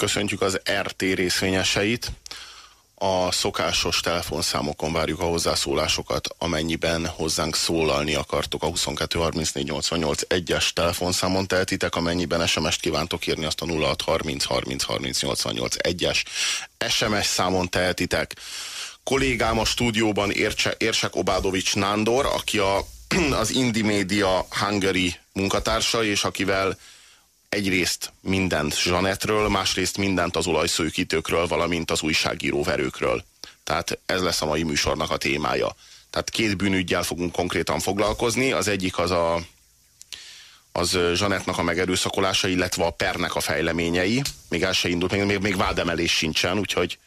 Köszöntjük az RT részvényeseit. A szokásos telefonszámokon várjuk a hozzászólásokat, amennyiben hozzánk szólalni akartok. A 223488 es telefonszámon tehetitek, amennyiben SMS-t kívántok írni, azt a 0630 30 30 88 1-es SMS számon tehetitek kollégám a stúdióban Érse, Érsek Obádovics Nándor, aki a, az Indie Media Hungary munkatársa, és akivel egyrészt mindent Zsanetről, másrészt mindent az olajszőkítőkről, valamint az újságíró verőkről. Tehát ez lesz a mai műsornak a témája. Tehát két bűnügyjel fogunk konkrétan foglalkozni. Az egyik az a az Zsanetnak a megerőszakolása, illetve a pernek a fejleményei. Még el se indult, még, még, még vádemelés sincsen, úgyhogy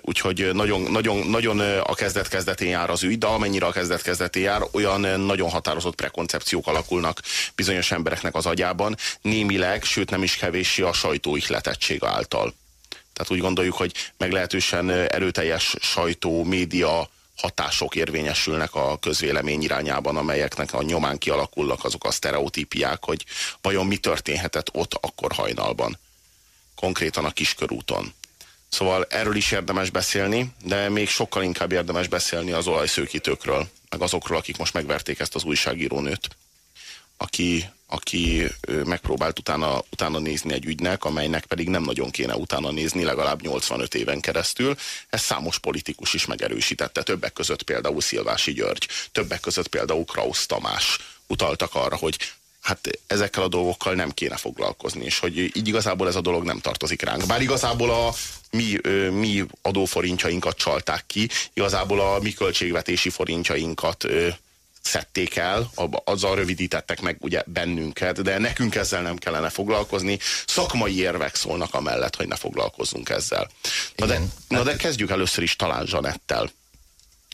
úgyhogy nagyon, nagyon, nagyon a kezdet kezdetén jár az ügy, de amennyire a kezdet kezdetén jár, olyan nagyon határozott prekoncepciók alakulnak bizonyos embereknek az agyában, némileg, sőt nem is kevéssé a sajtó ihletettség által. Tehát úgy gondoljuk, hogy meglehetősen erőteljes sajtó, média hatások érvényesülnek a közvélemény irányában, amelyeknek a nyomán kialakulnak azok a sztereotípiák, hogy vajon mi történhetett ott akkor hajnalban. Konkrétan a kiskörúton Szóval erről is érdemes beszélni, de még sokkal inkább érdemes beszélni az olajszőkítőkről, meg azokról, akik most megverték ezt az újságírónőt, aki, aki megpróbált utána, utána nézni egy ügynek, amelynek pedig nem nagyon kéne utána nézni, legalább 85 éven keresztül. Ez számos politikus is megerősítette, többek között például Szilvási György, többek között például Krausz Tamás utaltak arra, hogy hát ezekkel a dolgokkal nem kéne foglalkozni, és hogy így igazából ez a dolog nem tartozik ránk. Bár igazából a mi, mi adóforintjainkat csalták ki, igazából a mi költségvetési forintjainkat szedték el, azzal rövidítettek meg ugye bennünket, de nekünk ezzel nem kellene foglalkozni. Szakmai érvek szólnak amellett, hogy ne foglalkozzunk ezzel. Na de, na de kezdjük először is talán Zsanettel.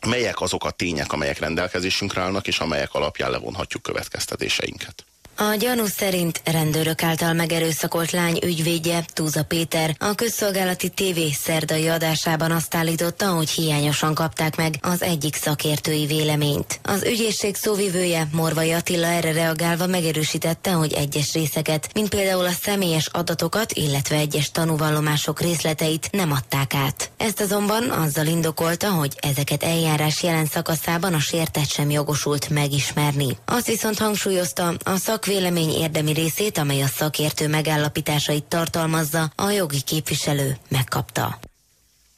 Melyek azok a tények, amelyek rendelkezésünkre állnak, és amelyek alapján levonhatjuk következtetéseinket? A gyanú szerint rendőrök által megerőszakolt lány ügyvédje, Túza Péter, a közszolgálati TV szerdai adásában azt állította, hogy hiányosan kapták meg az egyik szakértői véleményt. Az ügyészség szóvivője, Morvai Attila erre reagálva megerősítette, hogy egyes részeket, mint például a személyes adatokat, illetve egyes tanúvallomások részleteit nem adták át. Ezt azonban azzal indokolta, hogy ezeket eljárás jelen szakaszában a sértett sem jogosult megismerni. Azt viszont hangsúlyozta, a szak szakvélemény érdemi részét, amely a szakértő megállapításait tartalmazza, a jogi képviselő megkapta.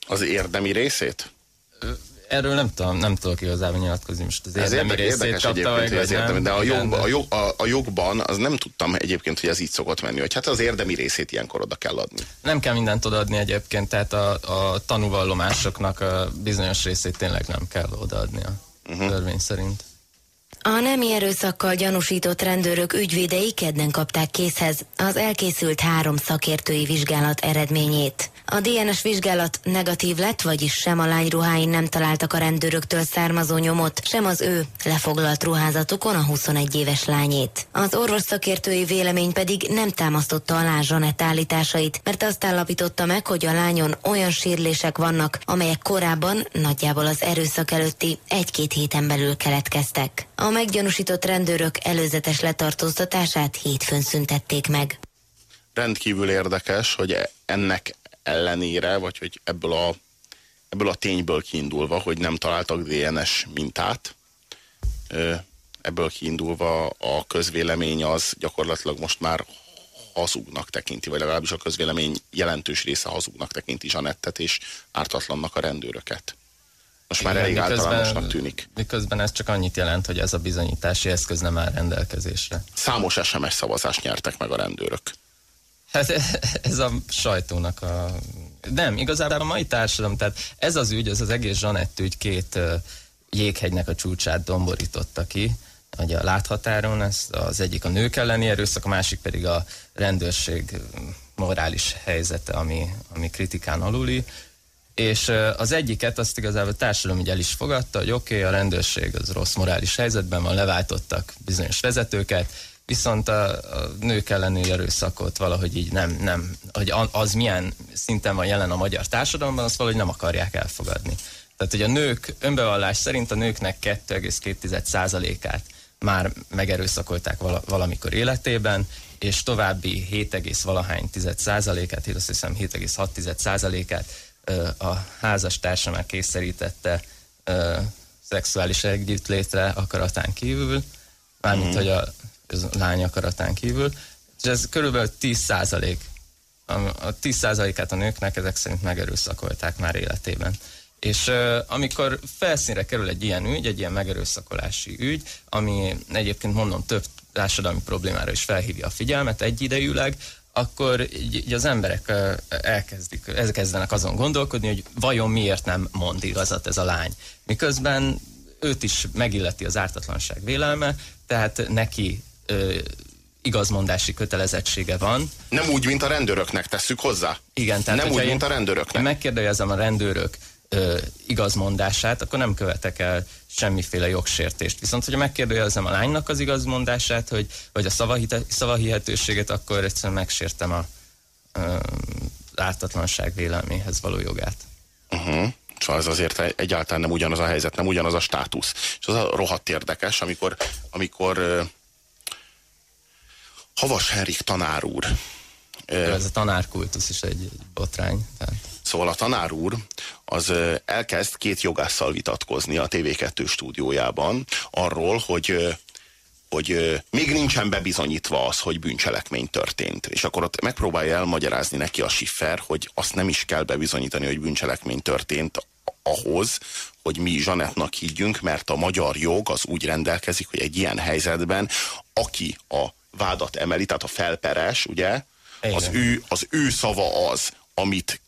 Az érdemi részét? Erről nem tudom, nem tudok igazából nyilatkozni most az érdemi érdekes, részét érdekes kapta meg, hogy érdemi, de a, jog, a, jog, a, a jogban az nem tudtam egyébként, hogy ez így szokott menni, hogy hát az érdemi részét ilyenkor oda kell adni. Nem kell mindent odaadni egyébként, tehát a, a tanúvallomásoknak a bizonyos részét tényleg nem kell odaadni a uh-huh. törvény szerint. A nemi erőszakkal gyanúsított rendőrök ügyvédei kedden kapták készhez az elkészült három szakértői vizsgálat eredményét. A DNS vizsgálat negatív lett, vagyis sem a lány ruháin nem találtak a rendőröktől származó nyomot, sem az ő lefoglalt ruházatukon a 21 éves lányét. Az orvos szakértői vélemény pedig nem támasztotta alá Zsanett állításait, mert azt állapította meg, hogy a lányon olyan sírlések vannak, amelyek korábban nagyjából az erőszak előtti egy-két héten belül keletkeztek. A meggyanúsított rendőrök előzetes letartóztatását hétfőn szüntették meg. Rendkívül érdekes, hogy ennek ellenére, vagy hogy ebből a, ebből a tényből kiindulva, hogy nem találtak DNS mintát, ebből kiindulva a közvélemény az gyakorlatilag most már hazugnak tekinti, vagy legalábbis a közvélemény jelentős része hazugnak tekinti Zsanettet, és ártatlannak a rendőröket. Most már Igen, elég miközben, általánosnak tűnik. Miközben ez csak annyit jelent, hogy ez a bizonyítási eszköz nem áll rendelkezésre. Számos SMS szavazást nyertek meg a rendőrök. Hát ez a sajtónak a... Nem, igazából a mai társadalom, tehát ez az ügy, ez az egész Zsanett ügy két jéghegynek a csúcsát domborította ki, hogy a láthatáron, ez az egyik a nők elleni erőszak, a másik pedig a rendőrség morális helyzete, ami, ami kritikán aluli. És az egyiket azt igazából a társadalom így el is fogadta, hogy oké, okay, a rendőrség az rossz morális helyzetben van, leváltottak bizonyos vezetőket, viszont a, a nők elleni erőszakot valahogy így nem, nem, hogy az milyen szinten van jelen a magyar társadalomban, azt valahogy nem akarják elfogadni. Tehát, hogy a nők önbevallás szerint a nőknek 2,2%-át már megerőszakolták valamikor életében, és további 7, valahány 10 százalékát, azt hiszem 7,6 százalékát a házas társa már készszerítette szexuális együttlétre akaratán kívül, mármint, mm-hmm. hogy a, a lány akaratán kívül, és ez körülbelül 10 százalék. A 10 százalékát a nőknek ezek szerint megerőszakolták már életében. És uh, amikor felszínre kerül egy ilyen ügy, egy ilyen megerőszakolási ügy, ami egyébként mondom több társadalmi problémára is felhívja a figyelmet egyidejűleg, akkor így, az emberek elkezdik, elkezdenek azon gondolkodni, hogy vajon miért nem mond igazat ez a lány. Miközben őt is megilleti az ártatlanság vélelme, tehát neki ö, igazmondási kötelezettsége van. Nem úgy, mint a rendőröknek tesszük hozzá? Igen. Tehát, nem úgy, mint a rendőröknek. Megkérdezem a rendőrök ö, igazmondását, akkor nem követek el semmiféle jogsértést. Viszont, hogyha megkérdőjelezem a lánynak az igazmondását, hogy, vagy a szavahite, szavahihetőséget, akkor egyszerűen megsértem a ö, ártatlanság való jogát. Uh-huh. Szóval ez azért egyáltalán nem ugyanaz a helyzet, nem ugyanaz a státusz. És az a rohadt érdekes, amikor, amikor uh, Havas Henrik tanár úr. Uh, ez a tanárkultusz is egy, egy botrány. Tehát. Szóval a tanár úr az elkezd két jogásszal vitatkozni a TV2 stúdiójában arról, hogy hogy még nincsen bebizonyítva az, hogy bűncselekmény történt. És akkor ott megpróbálja elmagyarázni neki a Schiffer, hogy azt nem is kell bebizonyítani, hogy bűncselekmény történt ahhoz, hogy mi Zsanettnak higgyünk, mert a magyar jog az úgy rendelkezik, hogy egy ilyen helyzetben, aki a vádat emeli, tehát a felperes, ugye, az ő, az ő szava az, amit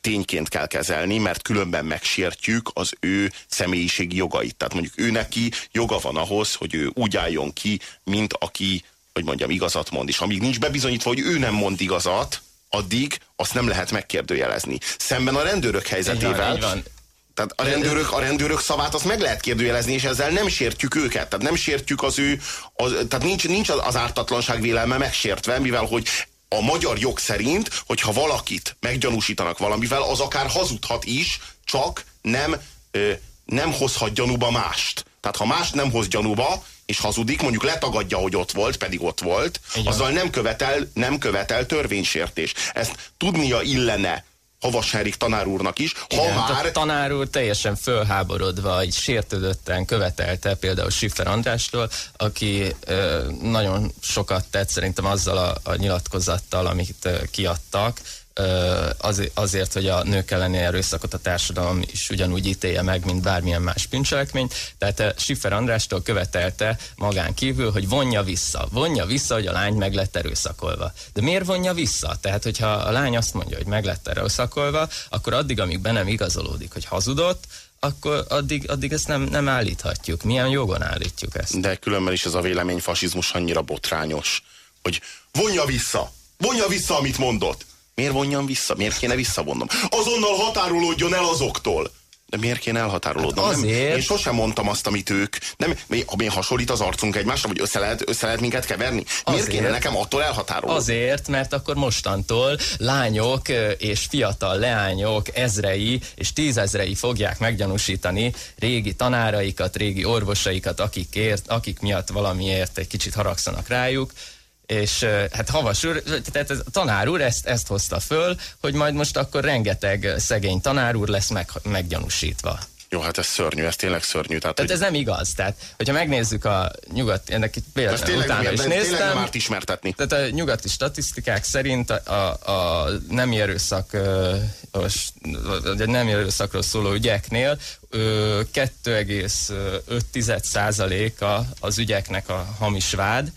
tényként kell kezelni, mert különben megsértjük az ő személyiségi jogait. Tehát mondjuk ő neki joga van ahhoz, hogy ő úgy álljon ki, mint aki, hogy mondjam, igazat mond. És amíg nincs bebizonyítva, hogy ő nem mond igazat, addig azt nem lehet megkérdőjelezni. Szemben a rendőrök helyzetével, így van, így van. Tehát a rendőrök, a rendőrök szavát azt meg lehet kérdőjelezni, és ezzel nem sértjük őket. Tehát nem sértjük az ő, az, tehát nincs, nincs az ártatlanság vélelme megsértve, mivel hogy a magyar jog szerint, hogyha valakit meggyanúsítanak valamivel, az akár hazudhat is, csak nem, ö, nem hozhat gyanúba mást. Tehát ha mást nem hoz gyanúba, és hazudik, mondjuk letagadja, hogy ott volt, pedig ott volt, Igen. azzal nem követel, nem követel törvénysértés. Ezt tudnia illene Havas Henrik tanár úrnak is, ha Igen, már... A tanár úr teljesen fölháborodva, így sértődötten követelte például Schiffer Andrástól, aki ö, nagyon sokat tett szerintem azzal a, a nyilatkozattal, amit ö, kiadtak, azért, hogy a nők elleni erőszakot a társadalom is ugyanúgy ítélje meg, mint bármilyen más bűncselekményt. Tehát Schiffer Andrástól követelte magán kívül, hogy vonja vissza. Vonja vissza, hogy a lány meg lett erőszakolva. De miért vonja vissza? Tehát, hogyha a lány azt mondja, hogy meg lett erőszakolva, akkor addig, amíg be nem igazolódik, hogy hazudott, akkor addig, addig ezt nem, nem állíthatjuk. Milyen jogon állítjuk ezt? De különben is ez a véleményfasizmus annyira botrányos, hogy vonja vissza, vonja vissza, amit mondott. Miért vonjam vissza? Miért kéne visszavonnom? Azonnal határolódjon el azoktól! De miért kéne elhatárolódnom? Hát azért. Nem, én sosem mondtam azt, amit ők. Nem, mi hasonlít az arcunk egymásra, hogy össze lehet, össze lehet minket keverni? Miért azért. kéne nekem attól elhatárolódni? Azért, mert akkor mostantól lányok és fiatal leányok ezrei és tízezrei fogják meggyanúsítani régi tanáraikat, régi orvosaikat, akikért, akik miatt valamiért egy kicsit haragszanak rájuk, és hát Havas úr, tehát a tanár úr ezt, ezt hozta föl, hogy majd most akkor rengeteg szegény tanár úr lesz meg, meggyanúsítva. Jó, hát ez szörnyű, ez tényleg szörnyű. Tehát, tehát hogy... ez nem igaz. Tehát, hogyha megnézzük a nyugat, ennek itt véletlenül utána is néztem. Tényleg nem árt ismertetni. Tehát a nyugati statisztikák szerint a, a, a nem erőszak, a nem erőszakról szóló ügyeknél 2,5 a az ügyeknek a hamis vád,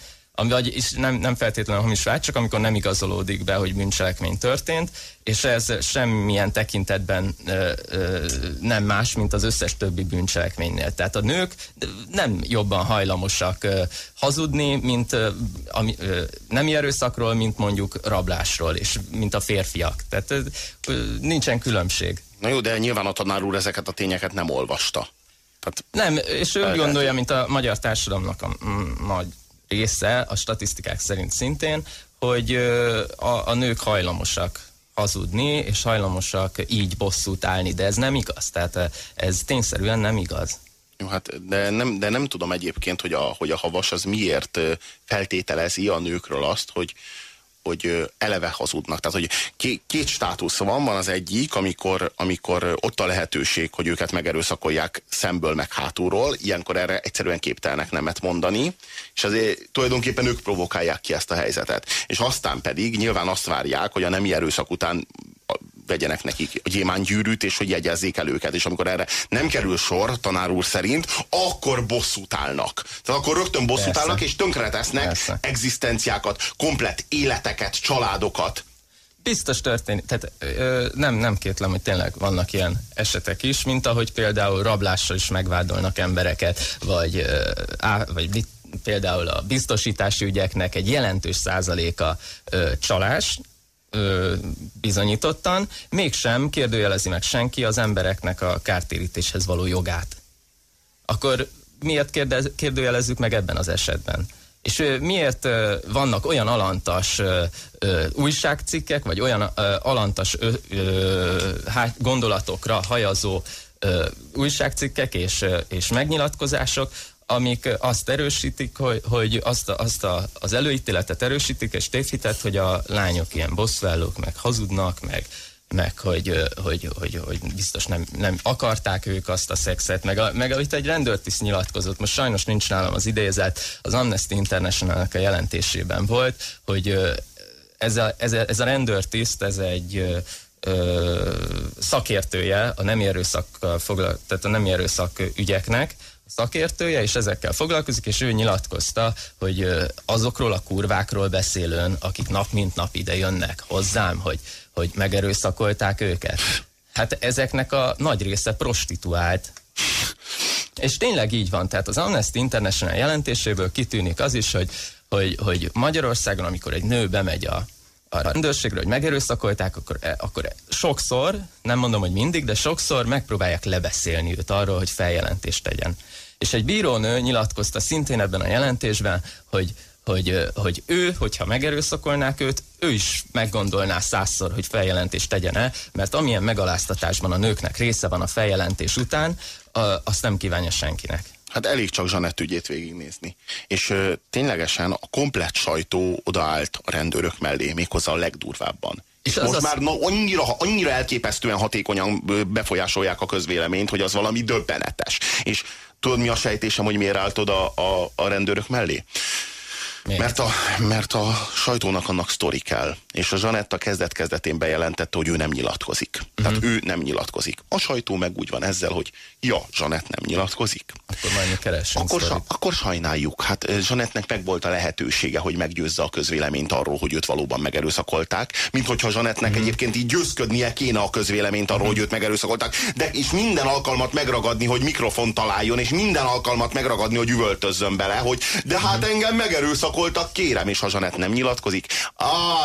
vagy is nem, nem feltétlenül hamis vád, csak amikor nem igazolódik be, hogy bűncselekmény történt, és ez semmilyen tekintetben ö, ö, nem más, mint az összes többi bűncselekménynél. Tehát a nők nem jobban hajlamosak ö, hazudni, mint ö, ami, ö, nem erőszakról, mint mondjuk rablásról, és mint a férfiak. Tehát ö, ö, nincsen különbség. Na jó, de nyilván a tanár úr ezeket a tényeket nem olvasta. Tehát nem, és ő gondolja, mint a magyar társadalomnak a nagy része, a statisztikák szerint szintén, hogy a, a nők hajlamosak hazudni, és hajlamosak így bosszút állni, de ez nem igaz. Tehát ez tényszerűen nem igaz. Jó, hát de nem, de nem tudom egyébként, hogy a, hogy a havas az miért feltételezi a nőkről azt, hogy, hogy eleve hazudnak. Tehát, hogy két státusz van, van az egyik, amikor, amikor ott a lehetőség, hogy őket megerőszakolják szemből meg hátulról, ilyenkor erre egyszerűen képtelnek nemet mondani, és azért tulajdonképpen ők provokálják ki ezt a helyzetet. És aztán pedig nyilván azt várják, hogy a nemi erőszak után vegyenek nekik a gyémán gyűrűt, és hogy jegyezzék el őket. És amikor erre nem kerül sor, tanár úr szerint, akkor bosszút állnak. Tehát akkor rögtön bosszút Persze. állnak, és tönkretesznek Persze. egzisztenciákat, komplet életeket, családokat. Biztos történik. Tehát ö, nem, nem kétlem, hogy tényleg vannak ilyen esetek is, mint ahogy például rablással is megvádolnak embereket, vagy, ö, á, vagy például a biztosítási ügyeknek egy jelentős százaléka ö, csalás, ö, bizonyítottan, mégsem kérdőjelezi meg senki az embereknek a kártérítéshez való jogát. Akkor miért kérdez, kérdőjelezzük meg ebben az esetben? És ö, miért ö, vannak olyan alantas ö, ö, újságcikkek, vagy olyan ö, alantas ö, ö, hát, gondolatokra hajazó ö, újságcikkek és, ö, és megnyilatkozások, amik azt erősítik, hogy, hogy azt, a, azt a, az előítéletet erősítik, és tévhitet, hogy a lányok ilyen bosszvállók, meg hazudnak, meg, meg hogy, hogy, hogy, hogy biztos nem, nem akarták ők azt a szexet, meg, a, meg itt egy rendőrtiszt nyilatkozott, most sajnos nincs nálam az idézet, az Amnesty international a jelentésében volt, hogy ez a, ez a, ez a rendőrtiszt, ez egy ö, szakértője a nem erőszak, tehát a nem erőszak ügyeknek, szakértője, és ezekkel foglalkozik, és ő nyilatkozta, hogy azokról a kurvákról beszélőn, akik nap mint nap ide jönnek hozzám, hogy, hogy megerőszakolták őket. Hát ezeknek a nagy része prostituált. És tényleg így van, tehát az Amnesty International jelentéséből kitűnik az is, hogy, hogy, hogy Magyarországon, amikor egy nő bemegy a, a rendőrségre, hogy megerőszakolták, akkor, akkor sokszor, nem mondom, hogy mindig, de sokszor megpróbálják lebeszélni őt arról, hogy feljelentést tegyen. És egy bírónő nyilatkozta szintén ebben a jelentésben, hogy hogy, hogy ő, hogyha megerőszakolnák őt, ő is meggondolná százszor, hogy feljelentést tegyen -e, mert amilyen megaláztatásban a nőknek része van a feljelentés után, azt nem kívánja senkinek. Hát elég csak Zsanett ügyét végignézni. És ö, ténylegesen a komplett sajtó odaállt a rendőrök mellé, méghozzá a legdurvábban. És most az már na, annyira, annyira elképesztően hatékonyan befolyásolják a közvéleményt, hogy az valami döbbenetes. És tudod mi a sejtésem, hogy miért állt oda a, a rendőrök mellé? Mert a, mert a sajtónak annak sztori kell. És a Zsanetta kezdet-kezdetén bejelentette, hogy ő nem nyilatkozik. Uh-huh. Tehát mhm. ő nem nyilatkozik. A sajtó meg úgy van ezzel, hogy ja, Zsanett nem nyilatkozik. Akkor majd keresünk akkor, sa, akkor sajnáljuk. Hát Zsanettnek meg volt a lehetősége, hogy meggyőzze a közvéleményt arról, hogy őt valóban megerőszakolták. Mint hogyha Zsanettnek uh-huh. egyébként így győzködnie kéne a közvéleményt arról, uh-huh. hogy őt megerőszakolták. De és minden alkalmat megragadni, hogy mikrofon találjon, és minden alkalmat megragadni, hogy üvöltözzön bele, hogy de hát uh-huh. engem megerőszakoltak, kérem, és ha Zsanett nem nyilatkozik,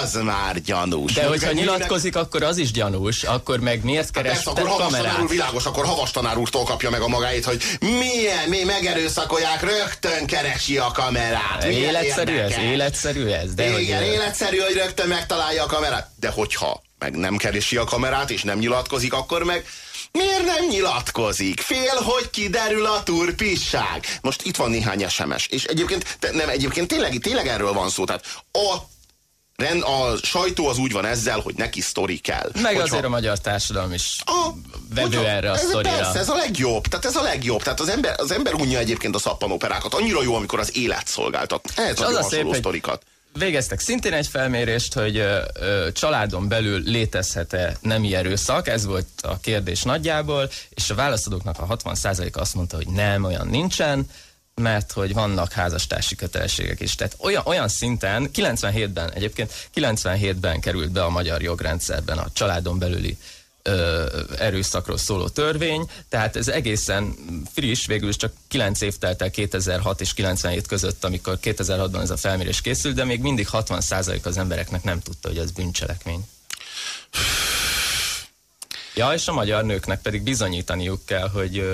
az már már gyanús. De hogyha nyilatkozik, akkor az is gyanús, akkor meg miért keres hát akkor kamerát? Úr, világos, akkor havas tanár úrtól kapja meg a magáit, hogy milyen, mi megerőszakolják, rögtön keresi a kamerát. Milyen életszerű érdekes. ez, életszerű ez. De Igen, hogy... életszerű, hogy rögtön megtalálja a kamerát. De hogyha meg nem keresi a kamerát, és nem nyilatkozik, akkor meg Miért nem nyilatkozik? Fél, hogy kiderül a turpisság. Most itt van néhány SMS, és egyébként, nem, egyébként tényleg, tényleg erről van szó. Tehát a Rend, a sajtó az úgy van ezzel, hogy neki sztori kell. Meg Hogyha, azért a magyar társadalom is a, vedő hogyha, erre a sztorira. Persze, ez a legjobb. Tehát ez a legjobb. Tehát az ember, az ember unja egyébként a szappanoperákat. Annyira jó, amikor az élet szolgáltat. Ez az a szép, sztorikat. Végeztek szintén egy felmérést, hogy ö, ö, családon belül létezhet-e nemi erőszak, ez volt a kérdés nagyjából, és a válaszadóknak a 60%-a azt mondta, hogy nem, olyan nincsen, mert hogy vannak házastársi kötelességek is. Tehát olyan, olyan szinten, 97-ben egyébként, 97-ben került be a magyar jogrendszerben a családon belüli ö, erőszakról szóló törvény, tehát ez egészen friss, végül is csak 9 év telt el 2006 és 97 között, amikor 2006-ban ez a felmérés készült, de még mindig 60% az embereknek nem tudta, hogy ez bűncselekmény. Ja, és a magyar nőknek pedig bizonyítaniuk kell, hogy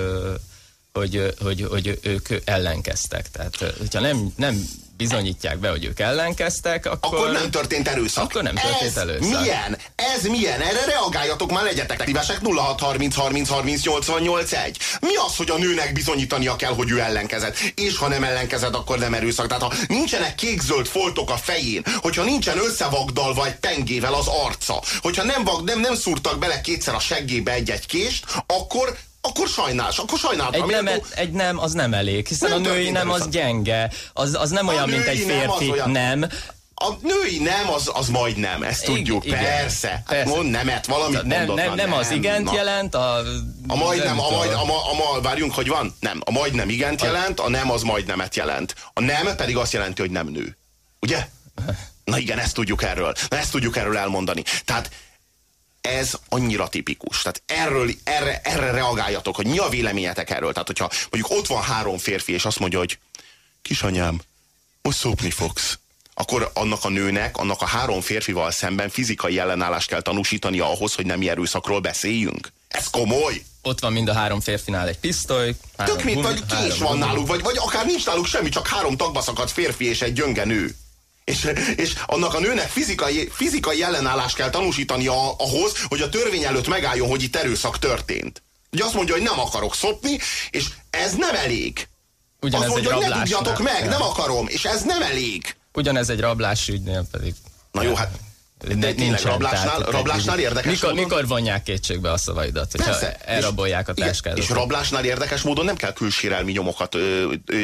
hogy, hogy, hogy ők ellenkeztek. Tehát, hogyha nem, nem bizonyítják be, hogy ők ellenkeztek, akkor... Akkor nem történt erőszak. Akkor nem történt Ez erőszak. milyen? Ez milyen? Erre reagáljatok már, legyetek szívesek 0630 30 30 88 1. Mi az, hogy a nőnek bizonyítania kell, hogy ő ellenkezett? És ha nem ellenkezett, akkor nem erőszak. Tehát ha nincsenek kék-zöld foltok a fején, hogyha nincsen összevagdalva egy tengével az arca, hogyha nem, vag, nem, nem szúrtak bele kétszer a seggébe egy-egy kést, akkor akkor sajnálsz, akkor sajnáltam. Egy, nem, egy nem, az nem elég, hiszen Nem a női nem az gyenge, az, az nem A olyan, mint egy női nem férfi, olyan. nem. A női nem, az, az majd nem, ezt tudjuk, igen. persze. Hát Persze. mond nemet, valamit Nem, mondott nem, már, nem az igent na. jelent, a... A majdnem, a, tudom. majd, a, ma, a ma, várjunk, hogy van? Nem, a majdnem igent jelent, a nem az majdnemet jelent. A nem pedig azt jelenti, hogy nem nő. Ugye? Na igen, ezt tudjuk erről. Na ezt tudjuk erről elmondani. Tehát ez annyira tipikus. Tehát erről, erre, erre reagáljatok, hogy mi a véleményetek erről. Tehát, hogyha mondjuk ott van három férfi, és azt mondja, hogy kisanyám, most szopni fogsz. Akkor annak a nőnek, annak a három férfival szemben fizikai ellenállást kell tanúsítania ahhoz, hogy nem erőszakról beszéljünk. Ez komoly. Ott van mind a három férfinál egy pisztoly. Tök mit, vagy ki is van náluk, vagy, vagy akár nincs náluk semmi, csak három tagba szakadt férfi és egy gyönge nő. És, és annak a nőnek fizikai, fizikai ellenállást kell tanúsítania ahhoz, hogy a törvény előtt megálljon, hogy itt erőszak történt. Ugye azt mondja, hogy nem akarok szopni, és ez nem elég. Ugyanez azt egy mondja, hogy ne tudjatok meg, nem akarom, és ez nem elég. Ugyanez egy rablás ügynél pedig. Na jó, hát tényleg nincsen, rablásnál, tehát rablásnál érdekes mikor, módon- mikor vonják kétségbe a szavaidat, hogyha Persze. elrabolják a igen, táskádat? És rablásnál érdekes módon nem kell külsérelmi nyomokat ö, ö,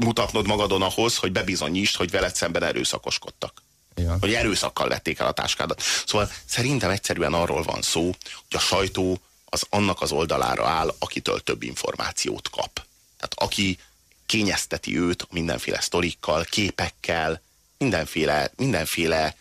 mutatnod magadon ahhoz, hogy bebizonyítsd, hogy veled szemben erőszakoskodtak. Igen. Hogy erőszakkal vették el a táskádat. Szóval szerintem egyszerűen arról van szó, hogy a sajtó az annak az oldalára áll, akitől több információt kap. Tehát aki kényezteti őt mindenféle sztorikkal, képekkel, mindenféle, mindenféle,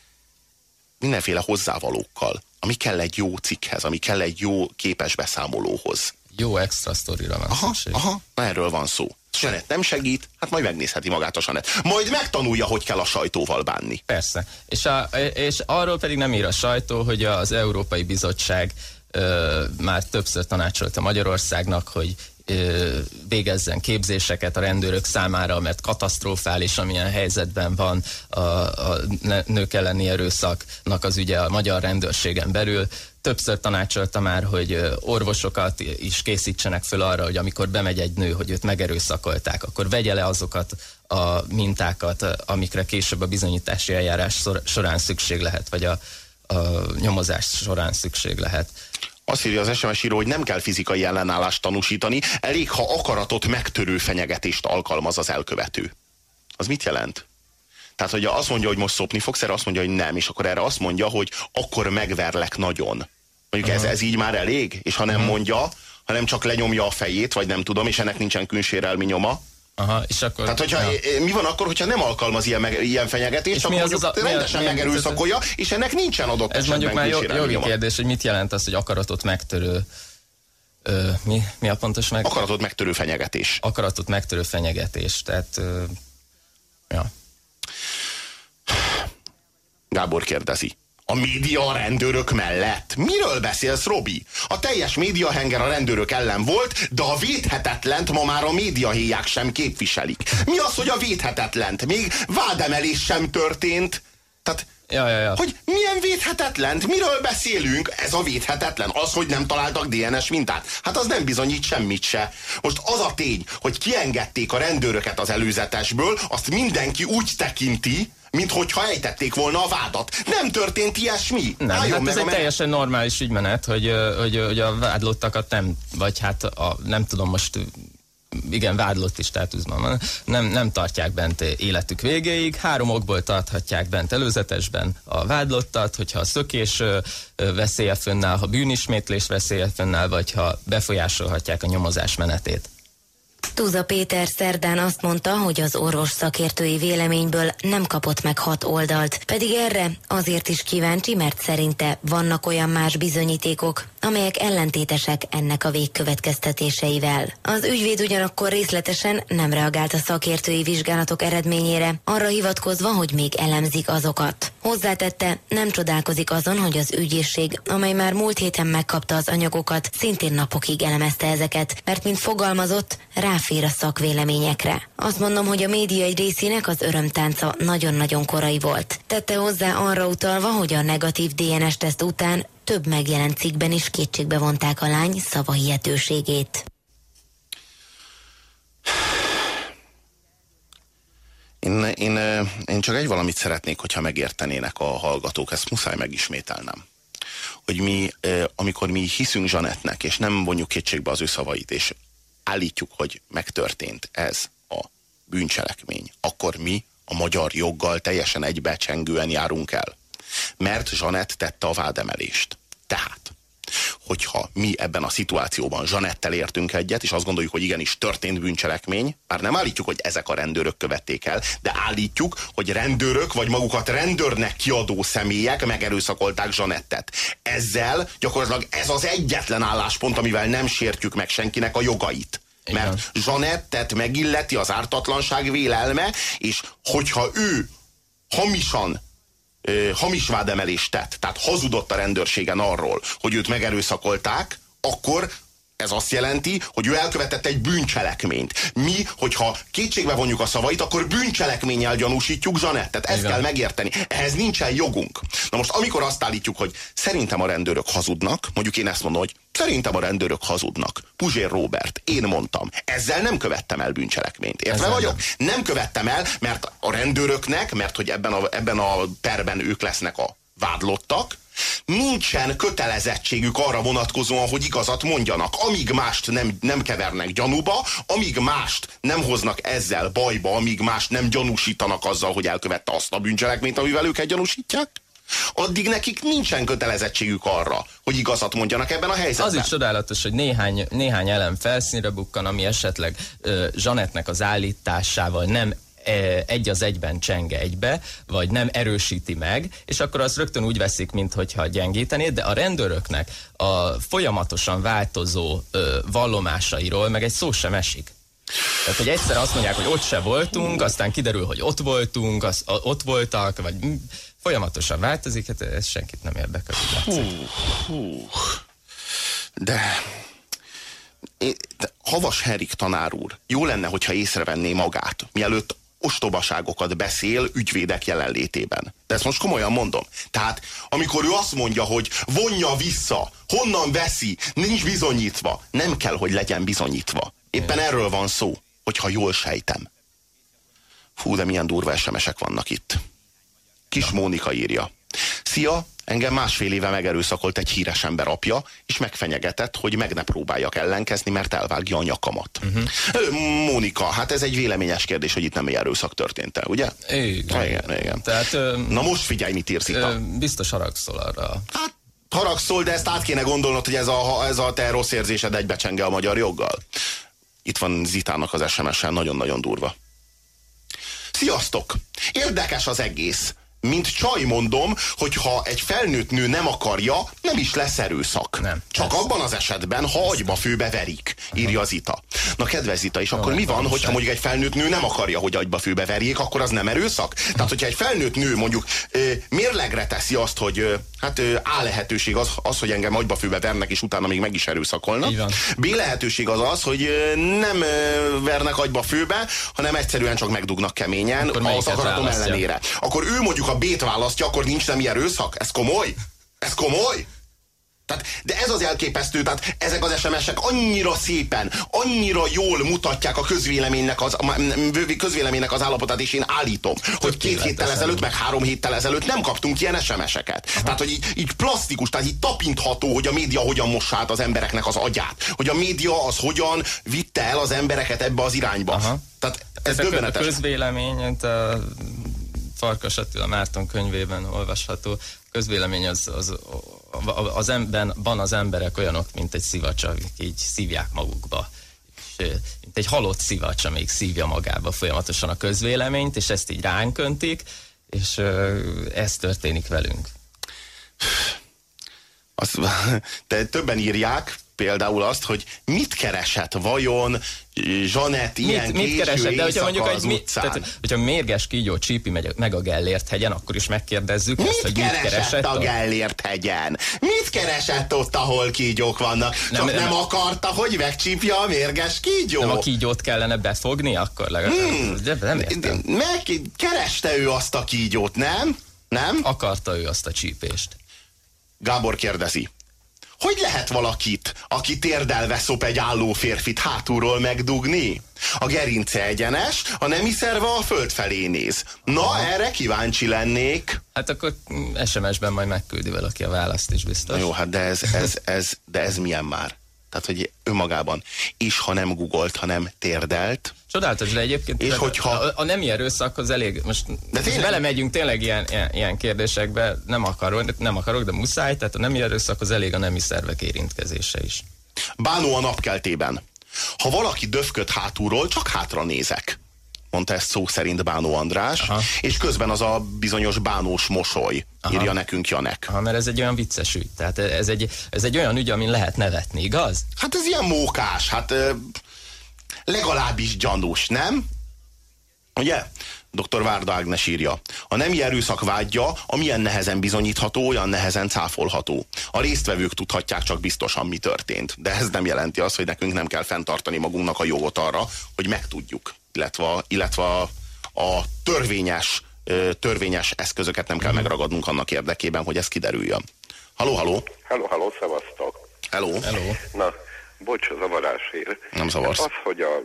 mindenféle hozzávalókkal, ami kell egy jó cikkhez, ami kell egy jó képes beszámolóhoz. Jó extra sztorira van Aha, szükség. aha, na erről van szó. Sanet nem segít, hát majd megnézheti magát a Sanet. Majd megtanulja, hogy kell a sajtóval bánni. Persze. És, a, és arról pedig nem ír a sajtó, hogy az Európai Bizottság ö, már többször tanácsolta Magyarországnak, hogy végezzen képzéseket a rendőrök számára, mert katasztrofális, amilyen helyzetben van a, a nők elleni erőszaknak az ügye a magyar rendőrségen belül. Többször tanácsolta már, hogy orvosokat is készítsenek föl arra, hogy amikor bemegy egy nő, hogy őt megerőszakolták, akkor vegye le azokat a mintákat, amikre később a bizonyítási eljárás során szükség lehet, vagy a, a nyomozás során szükség lehet. Azt írja az SMS író, hogy nem kell fizikai ellenállást tanúsítani, elég, ha akaratot megtörő fenyegetést alkalmaz az elkövető. Az mit jelent? Tehát, hogy azt mondja, hogy most szopni fogsz, erre azt mondja, hogy nem, és akkor erre azt mondja, hogy akkor megverlek nagyon. Mondjuk ez, ez így már elég? És ha nem mondja, hanem csak lenyomja a fejét, vagy nem tudom, és ennek nincsen künsérelmi nyoma, Aha, és akkor... Tehát, hogyha, ja. mi van akkor, hogyha nem alkalmaz ilyen, meg, ilyen fenyegetést, És csak mi az mondjuk az a- rendesen mi a- megerőszakolja, és ennek nincsen adott Ez mondjuk már jogi kérdés, hogy mit jelent az, hogy akaratot megtörő... Ö, mi, mi a pontos meg? Akaratod megtörő fenyegetés. akaratot megtörő fenyegetés. Tehát... Ö, ja. Gábor kérdezi. A média a rendőrök mellett. Miről beszélsz, Robi? A teljes médiahenger a rendőrök ellen volt, de a védhetetlent ma már a médiahéják sem képviselik. Mi az, hogy a védhetetlent? Még vádemelés sem történt. Tehát Ja, ja, ja. Hogy milyen védhetetlent? Miről beszélünk? Ez a védhetetlen. Az, hogy nem találtak DNS mintát. Hát az nem bizonyít semmit se. Most az a tény, hogy kiengedték a rendőröket az előzetesből, azt mindenki úgy tekinti, mint hogyha ejtették volna a vádat. Nem történt ilyesmi. Nem, Álljon hát meg ez egy teljesen normális ügymenet, hogy, hogy, hogy a vádlottakat nem, vagy hát a, nem tudom most, igen, vádlott is státuszban van, nem, nem tartják bent életük végéig, három okból tarthatják bent előzetesben a vádlottat, hogyha a szökés veszélye fönnáll, ha bűnismétlés veszélye fönnáll, vagy ha befolyásolhatják a nyomozás menetét. Túza Péter szerdán azt mondta, hogy az orvos szakértői véleményből nem kapott meg hat oldalt, pedig erre azért is kíváncsi, mert szerinte vannak olyan más bizonyítékok, amelyek ellentétesek ennek a végkövetkeztetéseivel. Az ügyvéd ugyanakkor részletesen nem reagált a szakértői vizsgálatok eredményére, arra hivatkozva, hogy még elemzik azokat. Hozzátette, nem csodálkozik azon, hogy az ügyészség, amely már múlt héten megkapta az anyagokat, szintén napokig elemezte ezeket, mert mint fogalmazott, ráfér a szakvéleményekre. Azt mondom, hogy a média egy részének az örömtánca nagyon-nagyon korai volt. Tette hozzá arra utalva, hogy a negatív DNS teszt után több megjelent cikkben is kétségbe vonták a lány szavahihetőségét. Én, én, én csak egy valamit szeretnék, hogyha megértenének a hallgatók, ezt muszáj megismételnem. Hogy mi, amikor mi hiszünk Zsanettnek, és nem vonjuk kétségbe az ő szavait, és állítjuk, hogy megtörtént ez a bűncselekmény, akkor mi a magyar joggal teljesen egybecsengően járunk el. Mert Zsanett tette a vádemelést. Tehát, hogyha mi ebben a szituációban Zsanettel értünk egyet, és azt gondoljuk, hogy igenis történt bűncselekmény, már nem állítjuk, hogy ezek a rendőrök követték el, de állítjuk, hogy rendőrök, vagy magukat rendőrnek kiadó személyek megerőszakolták Zsanettet. Ezzel gyakorlatilag ez az egyetlen álláspont, amivel nem sértjük meg senkinek a jogait. Igen. Mert Zsanettet megilleti az ártatlanság vélelme, és hogyha ő hamisan hamis vádemelést tett, tehát hazudott a rendőrségen arról, hogy őt megerőszakolták, akkor ez azt jelenti, hogy ő elkövetett egy bűncselekményt. Mi, hogyha kétségbe vonjuk a szavait, akkor bűncselekménnyel gyanúsítjuk Zsanettet. Ezt Igen. kell megérteni. Ehhez nincsen jogunk. Na most, amikor azt állítjuk, hogy szerintem a rendőrök hazudnak, mondjuk én ezt mondom, hogy szerintem a rendőrök hazudnak. Puzsér Robert, én mondtam. Ezzel nem követtem el bűncselekményt. Értve vagyok? Nem. nem követtem el, mert a rendőröknek, mert hogy ebben a, ebben a perben ők lesznek a vádlottak, nincsen kötelezettségük arra vonatkozóan, hogy igazat mondjanak. Amíg mást nem, nem kevernek gyanúba, amíg mást nem hoznak ezzel bajba, amíg mást nem gyanúsítanak azzal, hogy elkövette azt a bűncselekményt, amivel őket gyanúsítják, addig nekik nincsen kötelezettségük arra, hogy igazat mondjanak ebben a helyzetben. Az is csodálatos, hogy néhány, néhány elem felszínre bukkan, ami esetleg uh, Zsanettnek az állításával nem egy az egyben csenge egybe, vagy nem erősíti meg, és akkor azt rögtön úgy veszik, mintha gyengítené, de a rendőröknek a folyamatosan változó ö, vallomásairól meg egy szó sem esik. Tehát, hogy egyszer azt mondják, hogy ott se voltunk, aztán kiderül, hogy ott voltunk, az, a, ott voltak, vagy folyamatosan változik, hát ez senkit nem érdekel. Hú, hú. De Havas Herik tanár úr, jó lenne, hogyha észrevenné magát, mielőtt ostobaságokat beszél ügyvédek jelenlétében. De ezt most komolyan mondom. Tehát, amikor ő azt mondja, hogy vonja vissza, honnan veszi, nincs bizonyítva, nem kell, hogy legyen bizonyítva. Éppen erről van szó, hogyha jól sejtem. Fú, de milyen durva SMS-ek vannak itt. Kis Mónika írja. Szia, Engem másfél éve megerőszakolt egy híres ember apja, és megfenyegetett, hogy meg ne próbáljak ellenkezni, mert elvágja a nyakamat. Uh-huh. Mónika, hát ez egy véleményes kérdés, hogy itt nem erőszak történt el, ugye? Igen. igen, igen. Tehát, ö, Na most figyelj, mit írsz itt. Biztos haragszol arra. Hát haragszol, de ezt át kéne gondolnod, hogy ez a, ez a te rossz érzésed egybecsenge a magyar joggal. Itt van Zitának az SMS-en, nagyon-nagyon durva. Sziasztok! Érdekes az egész mint csaj mondom, hogy ha egy felnőtt nő nem akarja, nem is lesz erőszak. Nem. Csak persze. abban az esetben, ha agyba főbe verik, írja Zita. Na kedves Zita, és akkor mi van, hogyha mondjuk egy felnőtt nő nem akarja, hogy agyba főbe verjék, akkor az nem erőszak? Tehát, hogyha egy felnőtt nő mondjuk mérlegre teszi azt, hogy hát A lehetőség az, az, hogy engem agyba főbe vernek, és utána még meg is erőszakolnak. B lehetőség az az, hogy nem vernek agyba főbe, hanem egyszerűen csak megdugnak keményen az akaratom ellenére. Akkor ő mondjuk a B-t választja, akkor nincs nem erőszak? Ez komoly? Ez komoly? Tehát, de ez az elképesztő, tehát ezek az SMS-ek annyira szépen, annyira jól mutatják a közvéleménynek az, közvéleménynek az állapotát, és én állítom, hogy két héttel ezelőtt, meg három héttel ezelőtt nem kaptunk ilyen SMS-eket. Aha. Tehát, hogy így, így plastikus, tehát így tapintható, hogy a média hogyan mossát az embereknek az agyát. Hogy a média az hogyan vitte el az embereket ebbe az irányba. Aha. Tehát ez döbbenetes. A közvélemény, a Farkas Attila Márton könyvében olvasható, közvélemény az, az, az emberben az emberek olyanok, mint egy szivacs, akik így szívják magukba. mint egy halott szivacs, amelyik szívja magába folyamatosan a közvéleményt, és ezt így ránk öntik, és ez történik velünk. Az, de többen írják, például azt, hogy mit keresett vajon Zsanett ilyen mit, mit keresett? De hogyha mondjuk, hogy mi, tehát, hogyha mérges kígyó csípi meg, meg a Gellért hegyen, akkor is megkérdezzük mit ezt, hogy mit keresett a Gellért hegyen? Mit keresett ott, ahol kígyók vannak? Nem, Csak nem, nem akarta, hogy megcsípja a mérges kígyó? Nem a kígyót kellene befogni, akkor legalább. Hmm. De nem értem. Meg, kereste ő azt a kígyót, nem? Nem? Akarta ő azt a csípést. Gábor kérdezi. Hogy lehet valakit, aki térdelve szop egy álló férfit hátulról megdugni? A gerince egyenes, a nemi szerve a föld felé néz. Na, Aha. erre kíváncsi lennék. Hát akkor SMS-ben majd megküldi valaki a választ is biztos. Jó, hát de ez, ez, ez, de ez milyen már? Tehát, hogy önmagában is, ha nem googolt, hanem térdelt. Csodálatos, de egyébként és hogyha... a, a nem ilyen az elég, most, de most belemegyünk tényleg ilyen, ilyen, ilyen kérdésekbe, nem akarok, nem akarok, de muszáj, tehát a nem ilyen az elég a nemi szervek érintkezése is. Bánó a napkeltében. Ha valaki döfköd hátulról, csak hátra nézek mondta ezt szó szerint Bánó András, Aha. és közben az a bizonyos bánós mosoly, Aha. írja nekünk Janek. Aha, mert ez egy olyan vicces ügy, tehát ez egy, ez egy olyan ügy, amin lehet nevetni, igaz? Hát ez ilyen mókás, hát legalábbis gyanús, nem? Ugye? Dr. Várda Ágnes írja. A nemi erőszak vágyja, amilyen nehezen bizonyítható, olyan nehezen cáfolható. A résztvevők tudhatják csak biztosan, mi történt. De ez nem jelenti azt, hogy nekünk nem kell fenntartani magunknak a jogot arra, hogy megtudjuk illetve, illetve a, a törvényes, törvényes eszközöket nem kell mm. megragadnunk annak érdekében, hogy ez kiderüljön. Haló, haló! Haló, haló, szevasztok! Hello. Hello. Na, bocs a zavarásért. Nem zavarsz. Az, hogy a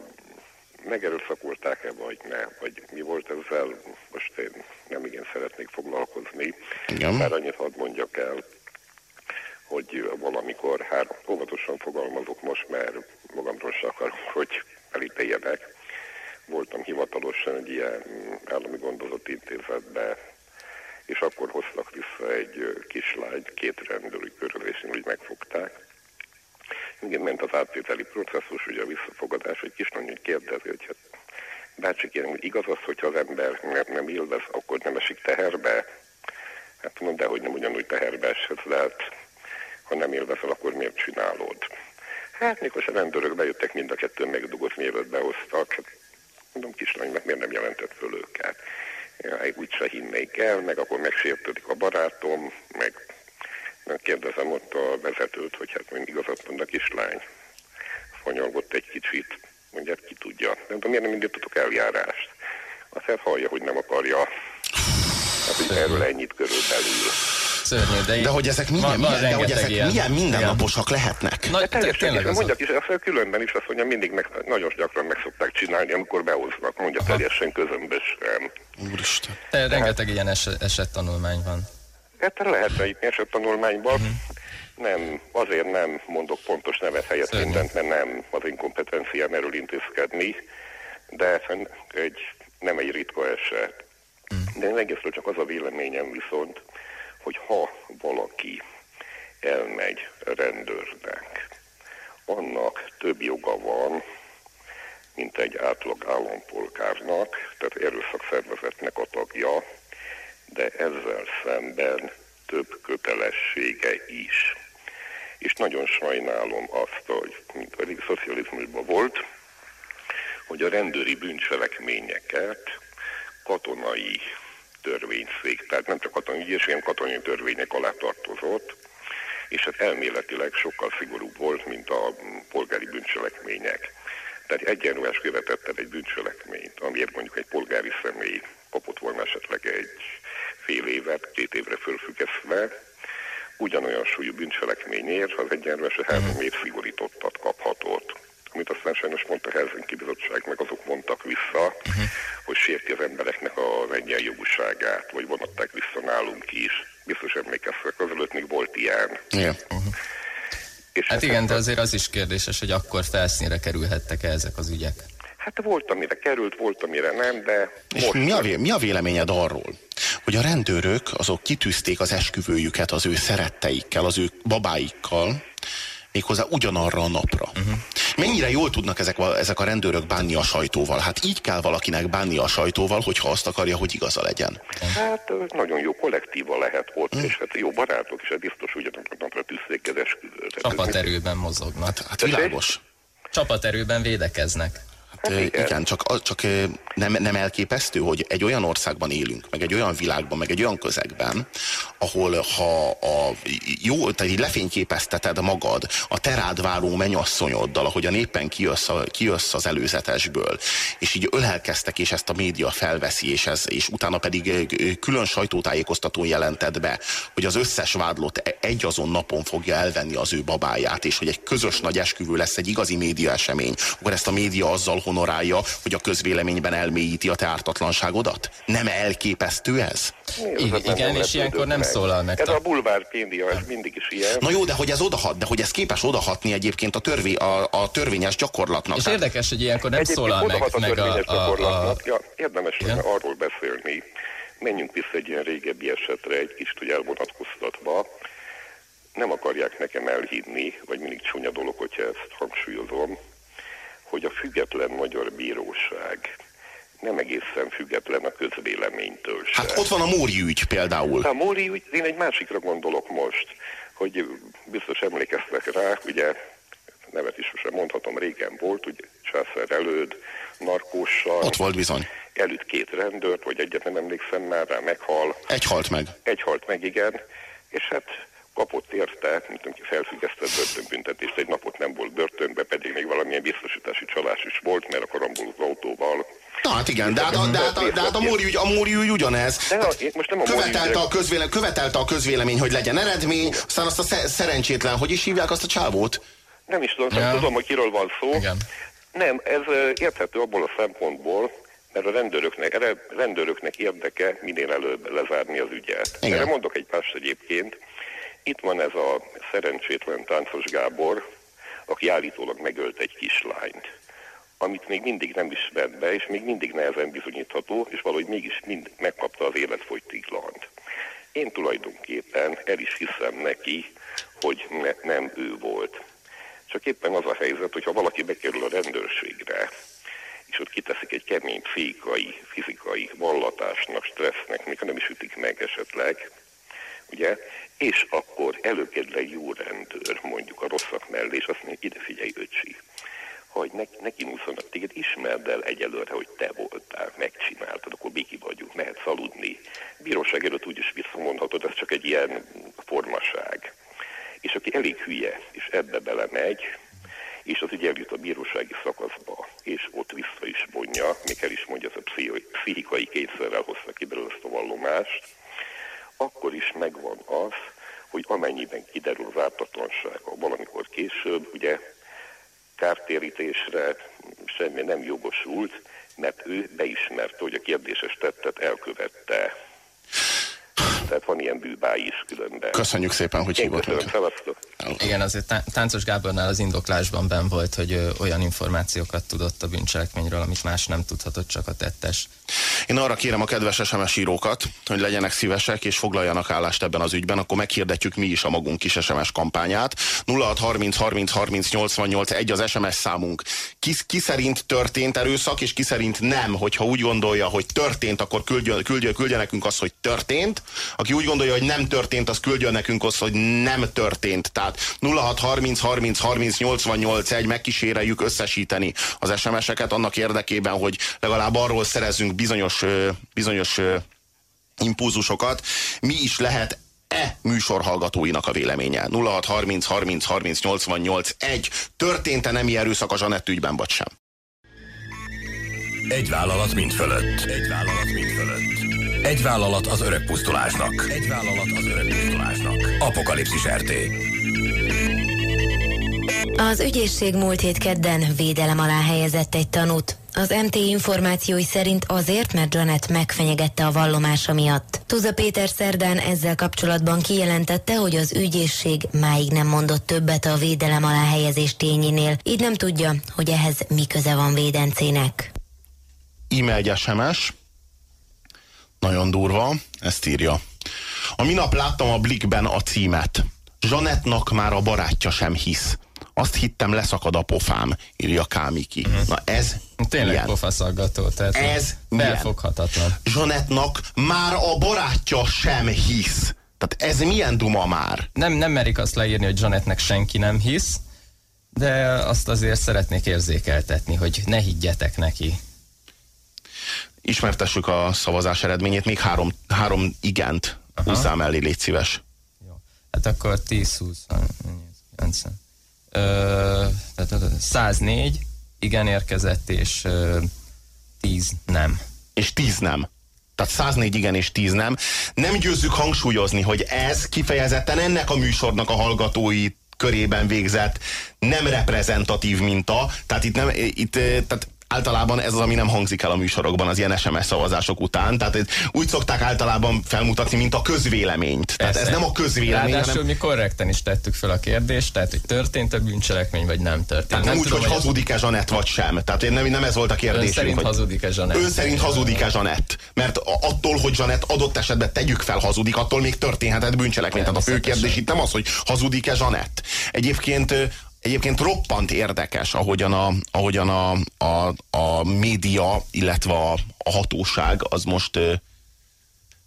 megerőszakolták-e, vagy ne, vagy mi volt ezzel, most én nem igen szeretnék foglalkozni. Igen. Már annyit hadd mondjak el, hogy valamikor, hát óvatosan fogalmazok most, mert magamról se akarom, hogy elítéljenek voltam hivatalosan egy ilyen állami gondozott intézetbe, és akkor hoztak vissza egy kislányt, két rendőri körülésén, úgy megfogták. Igen, ment az átvételi processzus, ugye a visszafogadás, egy kislány úgy kérdezi, hogy hát bácsik, ilyen, igaz az, hogyha az ember nem, nem élvez, akkor nem esik teherbe? Hát mondom, de hogy nem ugyanúgy teherbe eshet, lehet, ha nem élvezel, akkor miért csinálod? Hát mikor a rendőrök bejöttek, mind a kettőn megdugott, mielőtt behoztak. Hát Mondom, kislánynak miért nem jelentett föl őket? Ja, úgy se hinnék el, meg akkor megsértődik a barátom, meg kérdezem ott a vezetőt, hogy hát mind igazat mond a kislány. Fanyalgott egy kicsit, mondja, ki tudja. Nem tudom, miért nem indítottok eljárást. Aztán hallja, hogy nem akarja. Hát, hogy erről ennyit körülbelül. Szörnyű, de, de hogy ezek milyen, van, milyen, de hogy ezek ilyen, milyen mindennaposak ilyen. lehetnek? Na, teljesen, és mondjak is, azt különben is azt mondja, mindig meg, nagyon gyakran meg szokták csinálni, amikor behoznak, mondja Aha. teljesen közömbösen. Úristen. De rengeteg ilyen eset, esettanulmány van. Hát lehetne itt esettanulmányban. Uh-huh. Nem, azért nem mondok pontos nevet helyett Szörnyű. mindent, mert nem az inkompetenciám erről intézkedni, de egy, nem egy ritka eset. Uh-huh. De egészről csak az a véleményem viszont, hogy ha valaki elmegy rendőrnek, annak több joga van, mint egy átlag állampolgárnak, tehát erőszakszervezetnek a tagja, de ezzel szemben több kötelessége is. És nagyon sajnálom azt, hogy mint pedig szocializmusban volt, hogy a rendőri bűncselekményeket katonai törvényszék, tehát nem csak katonai ügyész, hanem katonai törvények alá tartozott, és hát elméletileg sokkal szigorúbb volt, mint a polgári bűncselekmények. Tehát egyenruhás követett egy bűncselekményt, amiért mondjuk egy polgári személy kapott volna esetleg egy fél évet, két évre fölfüggesztve, ugyanolyan súlyú bűncselekményért az egyenruhás három év szigorítottat kaphatott. Amit aztán sajnos mondta a Helsinki Bizottság, meg azok mondtak vissza, uh-huh. Sérti az embereknek az egyenjogúságát, vagy vonatták vissza nálunk is. Biztos emlékeztek, azelőtt még volt ilyen. Yeah. Uh-huh. És hát igen, de azért az is kérdéses, hogy akkor felszínre kerülhettek -e ezek az ügyek. Hát volt, amire került, volt, amire nem, de... És most... mi, a, mi a véleményed arról, hogy a rendőrök azok kitűzték az esküvőjüket az ő szeretteikkel, az ő babáikkal, méghozzá ugyanarra a napra. Uh-huh. Mennyire jól tudnak ezek, a- ezek a rendőrök bánni a sajtóval? Hát így kell valakinek bánni a sajtóval, hogyha azt akarja, hogy igaza legyen. Hát nagyon jó kollektíva lehet ott, Hm. és hát jó barátok, és hát biztos ugyanazok napra tűzték az esküvőre. Csapaterőben mozognak. Hát világos. Csapaterőben védekeznek. Hát, igen. igen. csak, csak nem, nem elképesztő, hogy egy olyan országban élünk, meg egy olyan világban, meg egy olyan közegben, ahol ha a jó, tehát így lefényképezteted magad a terád váló mennyasszonyoddal, ahogyan éppen kijössz, a, kijössz az előzetesből, és így ölelkeztek, és ezt a média felveszi, és, ez, és utána pedig külön sajtótájékoztatón jelented be, hogy az összes vádlott e- egy azon napon fogja elvenni az ő babáját, és hogy egy közös nagy esküvő lesz egy igazi média esemény, akkor ezt a média azzal honorálja, hogy a közvéleményben elmélyíti a te ártatlanságodat? Nem elképesztő ez? Igen, igen, és ilyenkor nem szólal meg. Ez a bulvár média, ez mindig is ilyen. Na jó, de hogy ez odahat, de hogy ez képes odahatni egyébként a, törvé, a, a törvényes gyakorlatnak. És érdekes, hogy ilyenkor nem Egyébként szólal meg, odahat a meg a, törvényes a, a, gyakorlatnak. Ja, érdemes Igen? lenne arról beszélni. Menjünk vissza egy ilyen régebbi esetre, egy kis hogy elvonatkoztatva. Nem akarják nekem elhinni, vagy mindig csúnya dolog, hogyha ezt hangsúlyozom, hogy a független magyar bíróság nem egészen független a közvéleménytől sem. Hát ott van a Móri ügy például. A Móri ügy, én egy másikra gondolok most, hogy biztos emlékeztek rá, ugye nevet is sosem mondhatom, régen volt, ugye császár előd, narkóssal, Ott volt bizony. előtt két rendőrt, vagy egyet nem emlékszem már rá, meghal, Egy halt meg. egy halt meg, igen, és hát kapott érte, mint aki felfüggesztett börtönbüntetést, egy napot nem volt börtönbe, pedig még valamilyen biztosítási csalás is volt, mert a karamboló autóval Na hát igen, de hát a, de hát a, de hát a, Móri, ügy, a Móri ügy ugyanez. De a- most nem a követelte, a közvéle, követelte a közvélemény, hogy legyen eredmény, aztán azt a sze- szerencsétlen, hogy is hívják azt a csávót? Nem is tudom, Ja. tudom, hogy kiről van szó. Igen. Nem, ez érthető abból a szempontból, mert a rendőröknek, erre- rendőröknek érdeke minél előbb lezárni az ügyet. Igen. Erre mondok egy más egyébként. Itt van ez a szerencsétlen táncos Gábor, aki állítólag megölt egy kislányt, amit még mindig nem ismert be, és még mindig nehezen bizonyítható, és valahogy mégis mind megkapta az életfogytiglant. Én tulajdonképpen el is hiszem neki, hogy ne, nem ő volt. Csak éppen az a helyzet, hogyha valaki bekerül a rendőrségre, és ott kiteszik egy kemény fizikai, fizikai vallatásnak, stressznek, ha nem is ütik meg esetleg, ugye, és akkor előkedve egy jó rendőr, mondjuk a rosszak mellé, és azt mondja, ide figyelj, öcsi, hogy ne, neki úszanak téged, ismerd el egyelőre, hogy te voltál, megcsináltad, akkor biki vagyunk, mehetsz aludni. Bíróság előtt úgyis visszamondhatod, ez csak egy ilyen formaság. És aki elég hülye, és ebbe belemegy, és az ügy eljut a bírósági szakaszba, és ott vissza is mondja, még el is mondja, ez a pszichi- pszichikai kényszerrel hozta ki belőle ezt a vallomást, akkor is megvan az, hogy amennyiben kiderül az ártatlansága valamikor később, ugye kártérítésre semmi nem jogosult, mert ő beismerte, hogy a kérdéses tettet elkövette. Tehát van ilyen bűbáj is különben. Köszönjük szépen, hogy Én hívott köszönöm. Igen, azért Tá- Táncos Gábornál az indoklásban ben volt, hogy olyan információkat tudott a bűncselekményről, amit más nem tudhatott, csak a tettes. Én arra kérem a kedves SMS írókat, hogy legyenek szívesek és foglaljanak állást ebben az ügyben, akkor meghirdetjük mi is a magunk kis SMS kampányát. 0630 30 30 88 egy az SMS számunk. Ki, ki szerint történt erőszak, és ki szerint nem, hogyha úgy gondolja, hogy történt, akkor küldjön, küldjön, küldjön nekünk azt, hogy történt. Aki úgy gondolja, hogy nem történt, az küldjön nekünk azt, hogy nem történt. Tehát 0630 30 30 88 egy megkíséreljük összesíteni az SMS-eket annak érdekében, hogy legalább arról szerezzünk bizonyos, bizonyos impulzusokat, mi is lehet e műsor hallgatóinak a véleménye. 0630 30 30 88 1. Történt-e nemi erőszak a Zsanett ügyben, vagy sem? Egy vállalat mind fölött. Egy vállalat mind fölött. Egy vállalat az öreg pusztulásnak. Egy vállalat az öreg pusztulásnak. Apokalipszis RT. Az ügyészség múlt hét kedden védelem alá helyezett egy tanút. Az MT információi szerint azért, mert Janet megfenyegette a vallomása miatt. Tuza Péter szerdán ezzel kapcsolatban kijelentette, hogy az ügyészség máig nem mondott többet a védelem alá helyezés tényénél, így nem tudja, hogy ehhez mi köze van védencének. Íme egy SMS. Nagyon durva, ezt írja. A minap láttam a Blikben a címet. Zsanettnak már a barátja sem hisz. Azt hittem leszakad a pofám, írja Kámiki. Uh-huh. Na ez Tényleg milyen? pofaszaggató, tehát Ez felfoghatatlan. Zsanettnak már a barátja sem hisz. Tehát ez milyen duma már? Nem, nem merik azt leírni, hogy Janetnek senki nem hisz, de azt azért szeretnék érzékeltetni, hogy ne higgyetek neki. Ismertessük a szavazás eredményét, még három, három igent húzzál mellé, légy szíves. Jó. Hát akkor 10, 20, 90. Ö, tehát 104 igen érkezett, és ö, 10 nem. És tíz nem. Tehát 104 igen és 10 nem. Nem győzzük hangsúlyozni, hogy ez kifejezetten ennek a műsornak a hallgatói körében végzett nem reprezentatív minta. Tehát itt nem, itt, eh, tehát általában ez az, ami nem hangzik el a műsorokban az ilyen SMS szavazások után. Tehát ez úgy szokták általában felmutatni, mint a közvéleményt. Tehát ez Persze. nem a közvélemény, Ráadásul hanem mi korrekten is tettük fel a kérdést, tehát hogy történt a bűncselekmény, vagy nem történt. tehát nem, úgy, tudom, hogy hazudik-e Zsanett vagy sem. Tehát nem, nem ez volt a Ön kérdésünk. szerint hazudik-e Zsanett? Ön szerint hazudik-e Zsanett? Mert attól, hogy Zsanett adott esetben tegyük fel hazudik, attól még történhetett bűncselekmény. Tehát a fő kérdés itt nem az, hogy hazudik-e Zsanett. Egyébként Egyébként roppant érdekes, ahogyan a, ahogyan a, a, a média, illetve a, a hatóság az most,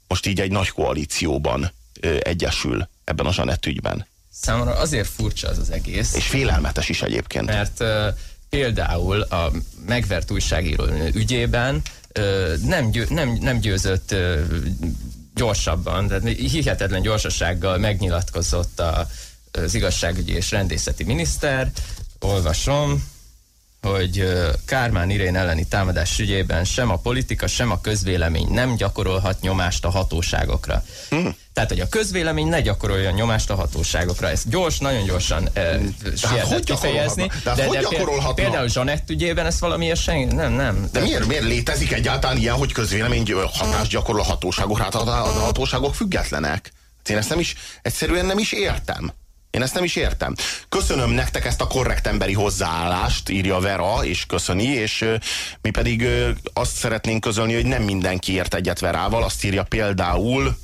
most így egy nagy koalícióban egyesül ebben a Zsanett ügyben. Számomra azért furcsa az az egész, És félelmetes is egyébként. mert uh, például a megvert újságíró ügyében uh, nem, győ, nem, nem győzött uh, gyorsabban, tehát hihetetlen gyorsasággal megnyilatkozott a, az igazságügyi és rendészeti miniszter. Olvasom, hogy Kármán Irén elleni támadás ügyében sem a politika, sem a közvélemény nem gyakorolhat nyomást a hatóságokra. Hmm. Tehát, hogy a közvélemény ne gyakoroljon nyomást a hatóságokra. Ezt gyors, nagyon gyorsan e, sietett hogy kifejezni. De hát hogy péld- gyakorolhatna? Például Zsanett ügyében ez valamiért sen... Nem, nem. De miért, miért létezik egyáltalán ilyen, hogy közvélemény hatást gyakorol a hatóságokra? Hát a, a, a hatóságok függetlenek. Hát Én ezt nem is, egyszerűen nem is értem. Én ezt nem is értem. Köszönöm nektek ezt a korrekt emberi hozzáállást, írja Vera, és köszöni, és mi pedig azt szeretnénk közölni, hogy nem mindenki ért egyet Verával, azt írja például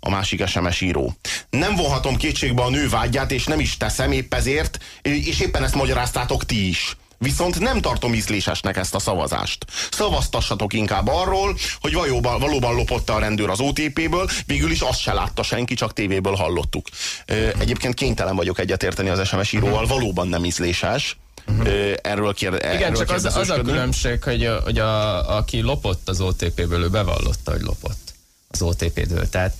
a másik SMS író. Nem vonhatom kétségbe a nő vágyát, és nem is teszem épp ezért, és éppen ezt magyaráztátok ti is. Viszont nem tartom ízlésesnek ezt a szavazást. Szavaztassatok inkább arról, hogy valóban, valóban lopott a rendőr az OTP-ből, végül is azt se látta senki, csak tévéből hallottuk. Egyébként kénytelen vagyok egyetérteni az SMS íróval, valóban nem ízléses. Ö, Erről kér, Igen, erről csak az, az a különbség, hogy, hogy a, aki lopott az OTP-ből, ő bevallotta, hogy lopott az OTP-ből. Tehát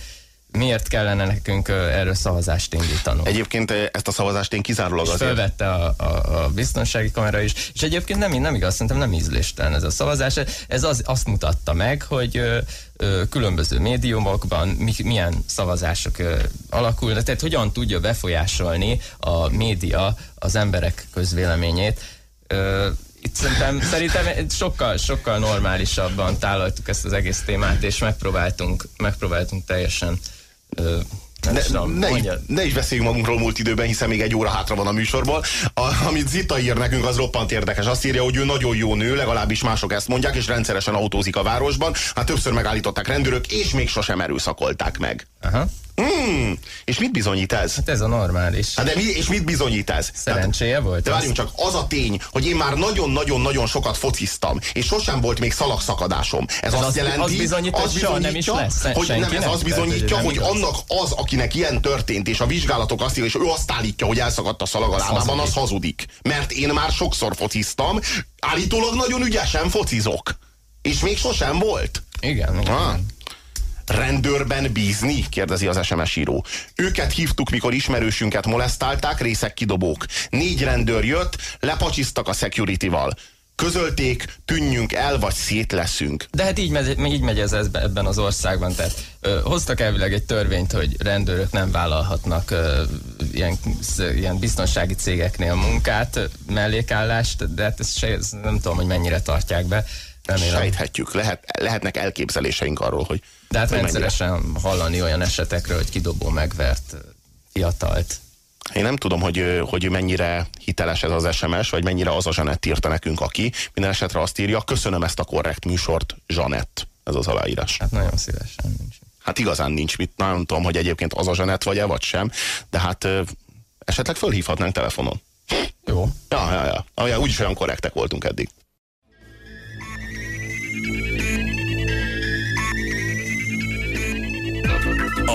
miért kellene nekünk erről szavazást indítanunk? Egyébként ezt a szavazást én kizárólag és azért... felvette a, a, a biztonsági kamera is, és egyébként nem, nem igaz, szerintem nem ízléstelen ez a szavazás. Ez az, azt mutatta meg, hogy ö, ö, különböző médiumokban mi, milyen szavazások ö, alakulnak, tehát hogyan tudja befolyásolni a média az emberek közvéleményét. Ö, itt szerintem, szerintem sokkal, sokkal normálisabban tálaltuk ezt az egész témát, és megpróbáltunk, megpróbáltunk teljesen ö, Ne, tudom, ne, is, mondjad. ne is beszéljünk magunkról múlt időben, hiszen még egy óra hátra van a műsorból. A, amit Zita ír nekünk, az roppant érdekes. Azt írja, hogy ő nagyon jó nő, legalábbis mások ezt mondják, és rendszeresen autózik a városban. Hát többször megállították rendőrök, és még sosem erőszakolták meg. Aha. Hmm, és mit bizonyít ez? Hát ez a normális. Hát de mi, és mit bizonyít ez? Szerencséje volt De az? várjunk csak, az a tény, hogy én már nagyon-nagyon-nagyon sokat fociztam, és sosem volt még szalagszakadásom. Ez, azt az- jelenti, az bizonyít, hogy soha nem is lesz hogy nem, ez azt tehát, bizonyítja, hogy nem igaz. annak az, akinek ilyen történt, és a vizsgálatok azt írja, és ő azt állítja, hogy elszakadt a szalag a lábában, az hazudik. Mert én már sokszor fociztam, állítólag nagyon ügyesen focizok. És még sosem volt. Igen, igen. Rendőrben bízni? kérdezi az SMS író. Őket hívtuk, mikor ismerősünket molesztálták, részek kidobók. Négy rendőr jött, lepacsisztak a security-val. Közölték, tűnjünk el, vagy szét leszünk. De hát így megy, így megy ez ez- ebben az országban. Tehát ö, hoztak elvileg egy törvényt, hogy rendőrök nem vállalhatnak ö, ilyen, sz- ilyen biztonsági cégeknél munkát, ö, mellékállást, de hát ezt se, ezt nem tudom, hogy mennyire tartják be. Remélem. Sejthetjük, lehet, lehetnek elképzeléseink arról, hogy De hát hogy mennyire. rendszeresen hallani olyan esetekről, hogy kidobó megvert fiatalt. Én nem tudom, hogy, hogy mennyire hiteles ez az SMS, vagy mennyire az a Zsanett írta nekünk, aki minden esetre azt írja, köszönöm ezt a korrekt műsort, Zsanett. Ez az aláírás. Hát nagyon szívesen nincs. Hát igazán nincs mit, nem tudom, hogy egyébként az a Zsanett vagy-e, vagy sem, de hát esetleg fölhívhatnánk telefonon. Jó. Ja, ja, ja. ja úgyis olyan korrektek voltunk eddig.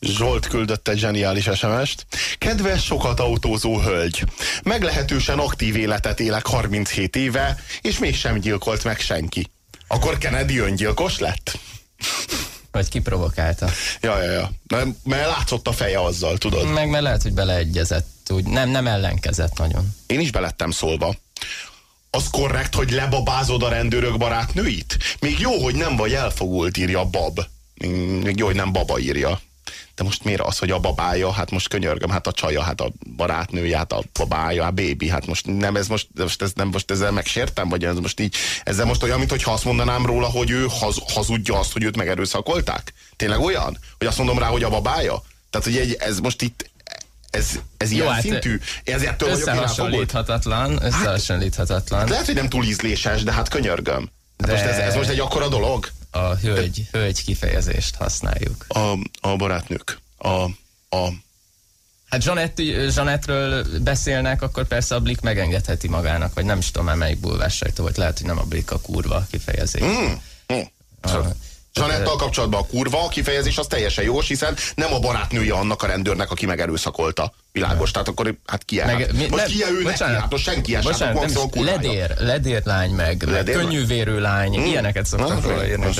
Zsolt küldött egy zseniális SMS-t. Kedves sokat autózó hölgy, meglehetősen aktív életet élek 37 éve, és mégsem gyilkolt meg senki. Akkor Kennedy öngyilkos lett? Vagy kiprovokálta. Ja, ja, ja. Mert látszott a feje azzal, tudod? Meg mert lehet, hogy beleegyezett. Úgy nem, nem ellenkezett nagyon. Én is belettem szólva. Az korrekt, hogy lebabázod a rendőrök barátnőit? Még jó, hogy nem vagy elfogult, írja Bab. Még jó, hogy nem Baba írja. De most miért az, hogy a babája, hát most könyörgöm, hát a csaja, hát a barátnője, hát a babája, a bébi, hát most nem ez most, most, ez, nem, most ezzel megsértem, vagy ez most így, ezzel most olyan, mintha azt mondanám róla, hogy ő haz, hazudja azt, hogy őt megerőszakolták? Tényleg olyan? Hogy azt mondom rá, hogy a babája? Tehát, hogy egy, ez most itt, ez, ez Jó, ilyen hát szintű, ezért Összehasonlíthatatlan, összehasonlíthatatlan. Hát, lehet, hogy nem túl ízléses, de hát könyörgöm. Hát de... most ez, ez most egy akkora dolog? A hölgy, hölgy kifejezést használjuk. A, a barátnők. A, a Hát Zsanett, Zsanettről beszélnek, akkor persze a Blik megengedheti magának, vagy nem is tudom már melyik bulvás sajtó, vagy lehet, hogy nem a Blik a kurva kifejezés. Mm. Mm. A, Zsanettal kapcsolatban a kurva kifejezés az teljesen jó, hiszen nem a barátnője annak a rendőrnek, aki megerőszakolta. Világos, tehát akkor hát ki Meg, mi, most ki ő neki? Hát most senki hát bocsánat, nem, nem ledér, ledér lány meg, ledér könnyűvérő lány, hmm. ilyeneket szoktak róla írni.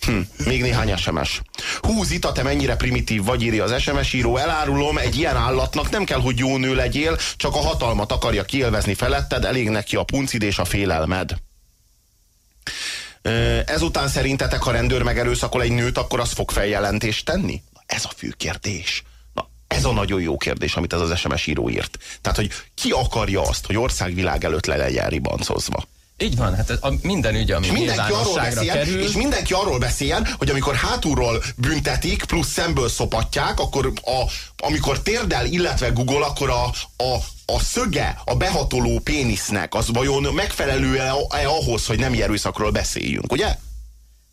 Hm, még néhány SMS. Hú, Zita, te mennyire primitív vagy, írja az SMS író. Elárulom, egy ilyen állatnak nem kell, hogy jó nő legyél, csak a hatalmat akarja kielvezni feletted, elég neki a puncid és a félelmed. Ezután szerintetek, ha rendőr megerőszakol egy nőt, akkor az fog feljelentést tenni? Ez a fő kérdés. Na, ez a nagyon jó kérdés, amit ez az SMS író írt. Tehát, hogy ki akarja azt, hogy országvilág előtt le legyen ribancozva? Így van, hát a minden ügy, ami és mindenki arról beszél, kerül. És mindenki arról beszéljen, hogy amikor hátulról büntetik, plusz szemből szopatják, akkor a, amikor térdel, illetve Google, akkor a, a, a szöge, a behatoló pénisznek, az vajon megfelelő-e ahhoz, hogy nem erőszakról beszéljünk, ugye?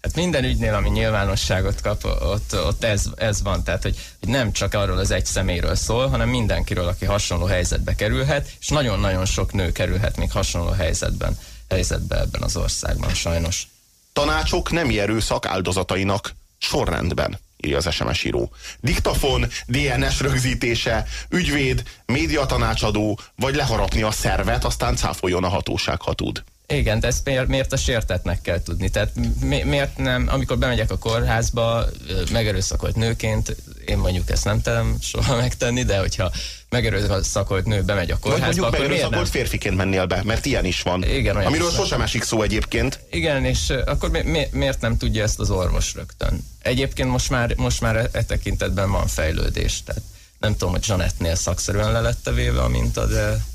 Hát minden ügynél, ami nyilvánosságot kap, ott, ott ez, ez van. Tehát, hogy, hogy nem csak arról az egy szeméről szól, hanem mindenkiről, aki hasonló helyzetbe kerülhet, és nagyon-nagyon sok nő kerülhet még hasonló helyzetben helyzetbe ebben az országban, sajnos. Tanácsok nem erőszak áldozatainak sorrendben írja az SMS író. Diktafon, DNS rögzítése, ügyvéd, médiatanácsadó, vagy leharapni a szervet, aztán cáfoljon a hatóság, ha tud. Igen, de ezt miért, miért a sértetnek kell tudni? Tehát mi, miért nem, amikor bemegyek a kórházba, megerőszakolt nőként, én mondjuk ezt nem tudom soha megtenni, de hogyha megerőszakolt nő bemegy a kórházba, Vagy mondjuk megerőszakolt férfiként mennél be, mert ilyen is van. Igen, olyan Amiről sosem esik szó egyébként. Igen, és akkor mi, mi, miért nem tudja ezt az orvos rögtön? Egyébként most már, most már e, e tekintetben van fejlődés, tehát nem tudom, hogy Zsanettnél szakszerűen le lett véve a minta, de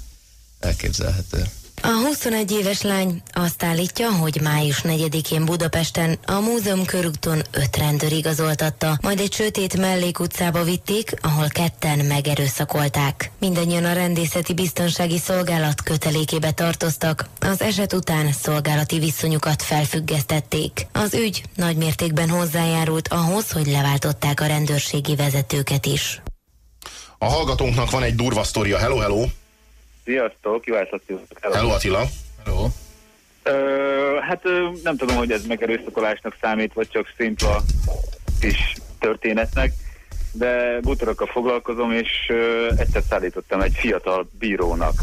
elképzelhető. A 21 éves lány azt állítja, hogy május 4-én Budapesten a múzeum körúton öt rendőr igazoltatta, majd egy sötét mellékutcába vitték, ahol ketten megerőszakolták. Mindannyian a rendészeti biztonsági szolgálat kötelékébe tartoztak, az eset után szolgálati viszonyukat felfüggesztették. Az ügy nagy mértékben hozzájárult ahhoz, hogy leváltották a rendőrségi vezetőket is. A hallgatónknak van egy durva sztoria. Hello, hello! Sziasztok, jó estét Hello. Hello Attila. Hello. Ö, hát ö, nem tudom, hogy ez megerőszakolásnak számít, vagy csak szimpla kis történetnek, de butorokkal foglalkozom, és ö, egyszer szállítottam egy fiatal bírónak.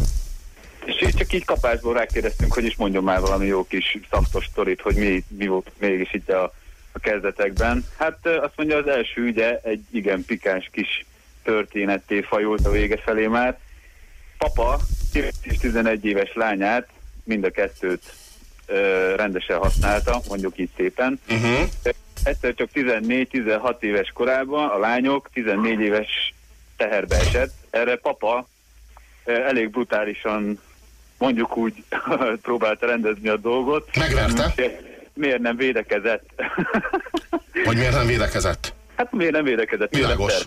És így csak így kapásból rákérdeztünk, hogy is mondjon már valami jó kis szaftos sztorit, hogy mi, mi volt mégis itt a, a kezdetekben. Hát ö, azt mondja, az első ügye egy igen pikáns kis történetté fajult a vége felé már, papa 11 éves lányát, mind a kettőt ö, rendesen használta, mondjuk így szépen. Uh-huh. Egyszer csak 14-16 éves korában a lányok 14 éves teherbe esett. Erre papa ö, elég brutálisan mondjuk úgy próbálta rendezni a dolgot. Megverte? Miért, nem védekezett? Hogy miért nem védekezett? Hát miért nem védekezett? Világos.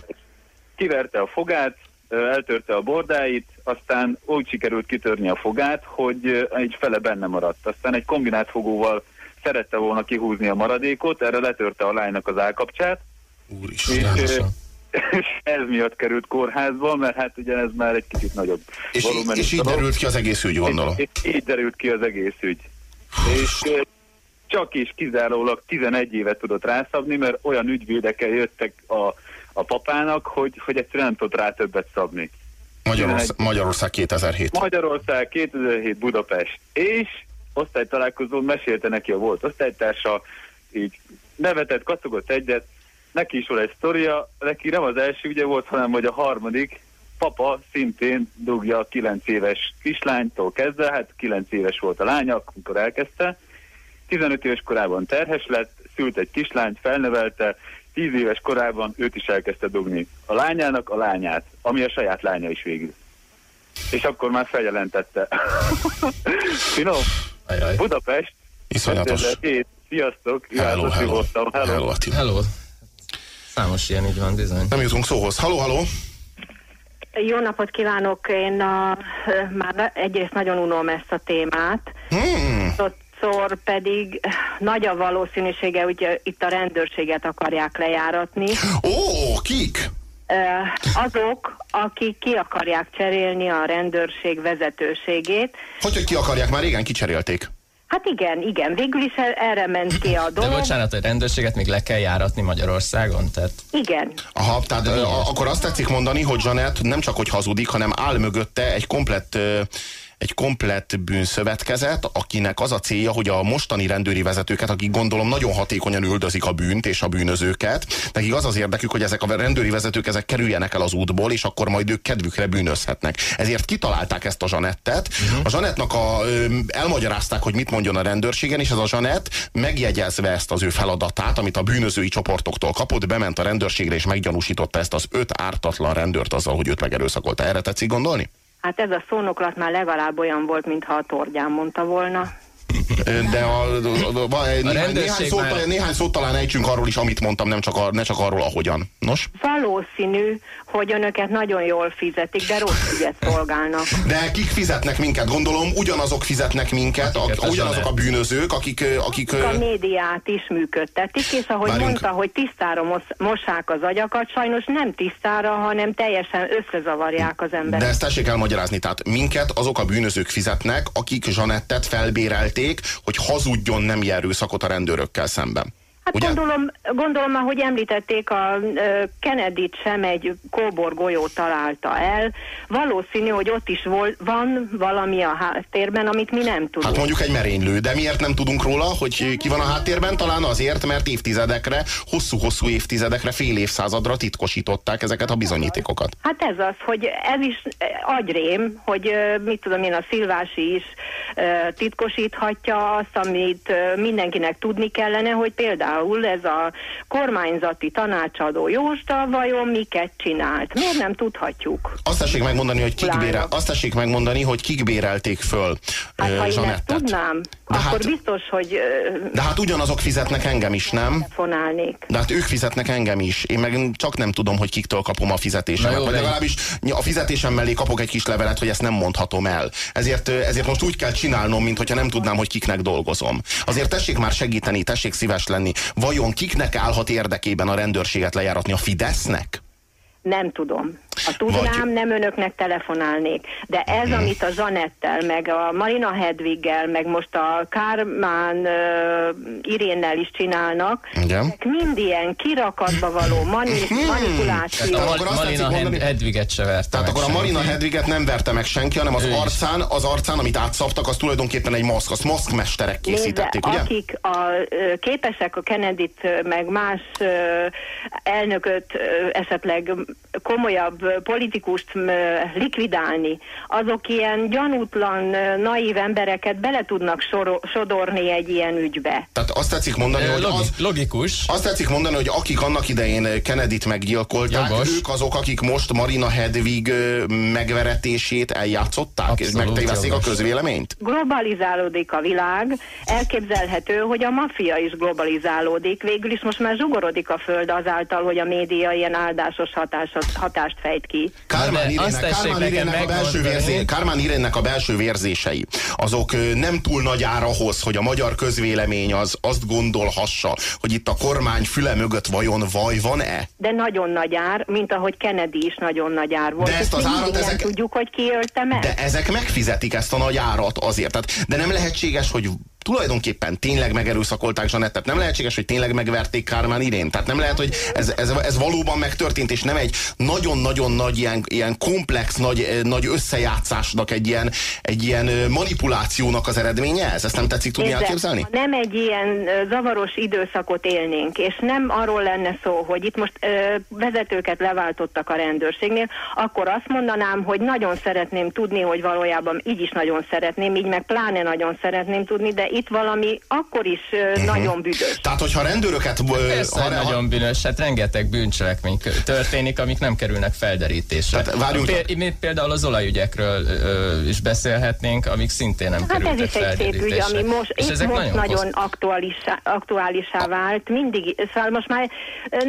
Kiverte a fogát, eltörte a bordáit, aztán úgy sikerült kitörni a fogát, hogy egy fele benne maradt. Aztán egy kombinált fogóval szerette volna kihúzni a maradékot, erre letörte a lánynak az állkapcsát, Úristen. és, és ez miatt került kórházba, mert hát ugye ez már egy kicsit nagyobb És, volumenű és így derült ki az egész ügy, gondolom. És, és így derült ki az egész ügy. És csak és kizárólag 11 évet tudott rászabni, mert olyan ügyvédekkel jöttek a, a papának, hogy, hogy egyszerűen nem tudott rá többet szabni. Magyarország, Magyarország 2007. Magyarország 2007 Budapest. És osztálytalálkozón mesélte neki a volt osztálytársa, így nevetett, kacogott egyet, neki is volt egy sztoria, neki nem az első ügye volt, hanem hogy a harmadik, papa szintén dugja a 9 éves kislánytól kezdve, hát 9 éves volt a lánya, amikor elkezdte, 15 éves korában terhes lett, szült egy kislányt, felnevelte, 10 éves korában őt is elkezdte dugni. A lányának a lányát, ami a saját lánya is végül. És akkor már feljelentette. Finom, Ajaj. Budapest, Iszonyatos. 2007. Sziasztok, Hello, hello. voltam. Hello. Hello, Attila. Hello. Számos ilyen így van bizony. Nem jutunk szóhoz. Haló, haló. Jó napot kívánok! Én a, már egyrészt nagyon unom ezt a témát, Hmm. Másodszor pedig nagy a valószínűsége, hogy itt a rendőrséget akarják lejáratni. Ó, kik? Azok, akik ki akarják cserélni a rendőrség vezetőségét. Hogy, hogy ki akarják? Már régen kicserélték. Hát igen, igen, végül is erre ment ki a De dolog. bocsánat, a rendőrséget még le kell járatni Magyarországon? Tehát Igen, Aha, tehát ö, akkor azt tetszik mondani, hogy Janet nem csak hogy hazudik, hanem áll mögötte egy komplett ö, egy komplett bűnszövetkezet, akinek az a célja, hogy a mostani rendőri vezetőket, akik gondolom nagyon hatékonyan üldözik a bűnt és a bűnözőket, nekik az az érdekük, hogy ezek a rendőri vezetők ezek kerüljenek el az útból, és akkor majd ők kedvükre bűnözhetnek. Ezért kitalálták ezt a Zsanettet. A Zsanettnak a, elmagyarázták, hogy mit mondjon a rendőrségen, és ez a Zsanett megjegyezve ezt az ő feladatát, amit a bűnözői csoportoktól kapott, bement a rendőrségre és meggyanúsította ezt az öt ártatlan rendőrt azzal, hogy őt megerőszakolta. Erre tetszik gondolni? Hát ez a szónoklat már legalább olyan volt, mintha a tordján mondta volna. De a, a, a, a, néhány, néhány, rendőrség szót, már- néhány szót talán ejtsünk arról is, amit mondtam, nem csak, a, ne csak arról, ahogyan. Nos? Valószínű, hogy önöket nagyon jól fizetik, de rossz ügyet szolgálnak. De kik fizetnek minket? Gondolom, ugyanazok fizetnek minket, Akiket a, a ugyanazok a bűnözők, akik, akik a médiát is működtetik, és ahogy Várjunk. mondta, hogy tisztára mos- mossák az agyakat, sajnos nem tisztára, hanem teljesen összezavarják az de embereket. ezt tessék elmagyarázni. Tehát minket azok a bűnözők fizetnek, akik Zsanettet felbérelték, hogy hazudjon nem erőszakot a rendőrökkel szemben. Hát Ugye? gondolom, gondolom, ahogy említették, a ö, Kennedy-t sem egy kóbor golyó találta el. Valószínű, hogy ott is vol, van valami a háttérben, amit mi nem tudunk. Hát mondjuk egy merénylő, de miért nem tudunk róla, hogy ki van a háttérben? Talán azért, mert évtizedekre, hosszú-hosszú évtizedekre, fél évszázadra titkosították ezeket a bizonyítékokat. Hát ez az, hogy ez is agyrém, hogy mit tudom én, a Szilvási is titkosíthatja azt, amit mindenkinek tudni kellene, hogy például ez a kormányzati tanácsadó Jósta vajon miket csinált. Miért nem tudhatjuk? Azt tessék megmondani, hogy kik, bérel, azt tessék megmondani, hogy kik bérelték föl Hát ö, ha én ezt Zsanettet. tudnám, De akkor hát- biztos, hogy De hát ugyanazok fizetnek engem is, nem? telefonálnék. De hát ők fizetnek engem is. Én meg csak nem tudom, hogy kiktől kapom a fizetésemet. Jó, Vagy de- legalábbis a fizetésem mellé kapok egy kis levelet, hogy ezt nem mondhatom el. Ezért, ezért most úgy kell csinálnom, mintha nem tudnám, hogy kiknek dolgozom. Azért tessék már segíteni, tessék szíves lenni. Vajon kiknek állhat érdekében a rendőrséget lejáratni? A Fidesznek? Nem tudom. Ha tudnám, Vagy- nem önöknek telefonálnék. De ez, amit a Zsanettel, meg a Marina Hedviggel, meg most a Kármán uh, Irénnel is csinálnak, Igen. ezek mind ilyen kirakatba való mani- manipuláció. Tehát a akkor azt mondani- Hed- Hedviget se verte Tehát meg akkor a senki. Marina Hedviget nem verte meg senki, hanem az Ő arcán, az arcán, amit átszaptak, az tulajdonképpen egy maszk. Azt maszkmesterek készítették, Nézze, ugye? akik a, képesek a Kennedy-t, ö, meg más elnököt esetleg komolyabb politikust likvidálni, azok ilyen gyanútlan, naív embereket bele tudnak soro- sodorni egy ilyen ügybe. Tehát azt tetszik mondani, hogy az, Logikus. azt tetszik mondani, hogy akik annak idején Kennedy-t meggyilkolták, Jogos. ők azok, akik most Marina Hedvig megveretését eljátszották, és Abszolút megtéveszték a jogos. közvéleményt? Globalizálódik a világ, elképzelhető, hogy a maffia is globalizálódik, végül is most már zsugorodik a föld azáltal, hogy a média ilyen áldásos hatásos, hatást fejt ki. Kármán Irénnek, Kármán Irénnek, a belső vérzé, Kármán Irénnek a belső vérzései, azok nem túl nagy ár ahhoz, hogy a magyar közvélemény az azt gondolhassa, hogy itt a kormány füle mögött vajon vaj van-e? De nagyon nagy ár, mint ahogy Kennedy is nagyon nagy ár volt. De ezt az árat ezek- tudjuk, hogy ki ölte meg. De ezek megfizetik ezt a nagy árat azért. Tehát, de nem lehetséges, hogy tulajdonképpen tényleg megerőszakolták Zsanettet, nem lehetséges, hogy tényleg megverték Kármán Irén. Tehát nem lehet, hogy ez, ez, ez valóban megtörtént, és nem egy nagyon-nagyon nagy ilyen, ilyen komplex, nagy, eh, nagy összejátszásnak, egy ilyen, egy ilyen ö, manipulációnak az eredménye ez? Ezt nem tetszik tudni Nézze, elképzelni? Nem egy ilyen ö, zavaros időszakot élnénk, és nem arról lenne szó, hogy itt most ö, vezetőket leváltottak a rendőrségnél, akkor azt mondanám, hogy nagyon szeretném tudni, hogy valójában így is nagyon szeretném, így meg pláne nagyon szeretném tudni, de itt valami akkor is Mhm. nagyon büdös. Tehát, hogyha rendőröket... Persze, ha- ha- nagyon bűnös, hát rengeteg bűncselekmény történik, amik nem kerülnek felderítésre. Tehát várjunk Pé- csak. mi például az olajügyekről ö, is beszélhetnénk, amik szintén nem Hát ez kerültek is egy szép ügy, felderítésre. ami most, És itt ezek most nagyon, nagyon, aktuálisá, aktuálisá vált. Mindig, szóval most már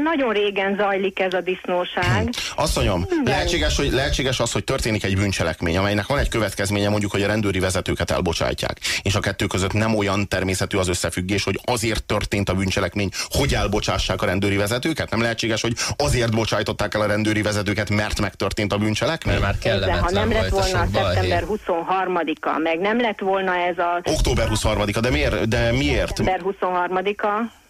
nagyon régen zajlik ez a disznóság. Asszonyom, lehetséges, hogy, lehetséges az, hogy történik egy bűncselekmény, amelynek van egy következménye, mondjuk, hogy a rendőri vezetőket elbocsátják, és a kettő között nem olyan természetű az összefüggés, hogy azért történt a bűncselekmény, hogy elbocsássák a rendőri vezetőket? Nem lehetséges, hogy azért bocsájtották el a rendőri vezetőket, mert megtörtént a bűncselekmény? mert már Nézze, ha kellemetlen nem lett a volna balhé. szeptember 23-a, meg nem lett volna ez a Október 23-a, de miért? De miért? szeptember 23-a,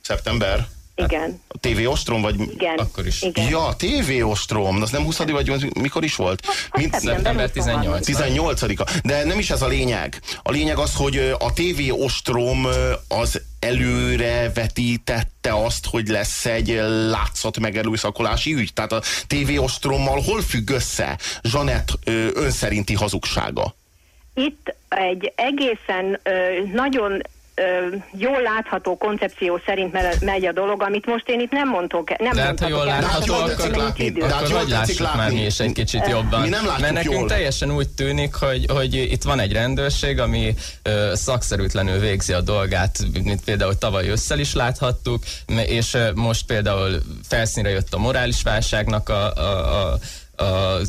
Szeptember? Igen, A TV Ostrom, vagy... igen, Akkor is. igen. Ja, TV Ostrom, az nem 20 vagy mikor is volt? Mint, Szeptember 18. 18-a. De nem is ez a lényeg. A lényeg az, hogy a TV Ostrom az előre vetítette azt, hogy lesz egy látszat megerőszakolási ügy. Tehát a TV Ostrommal hol függ össze Zsanett önszerinti hazugsága? Itt egy egészen ö, nagyon jól látható koncepció szerint me- megy a dolog, amit most én itt nem mondok. Nem De hát, ha jól el, látható, tetszik akkor, látni. hát akkor hogy tetszik lássuk már látni. mi is egy kicsit jobban. Mi nem látjuk Mert nekünk jól. teljesen úgy tűnik, hogy, hogy itt van egy rendőrség, ami ö, szakszerűtlenül végzi a dolgát, mint például tavaly ősszel is láthattuk, és ö, most például felszínre jött a morális válságnak a, a, a, a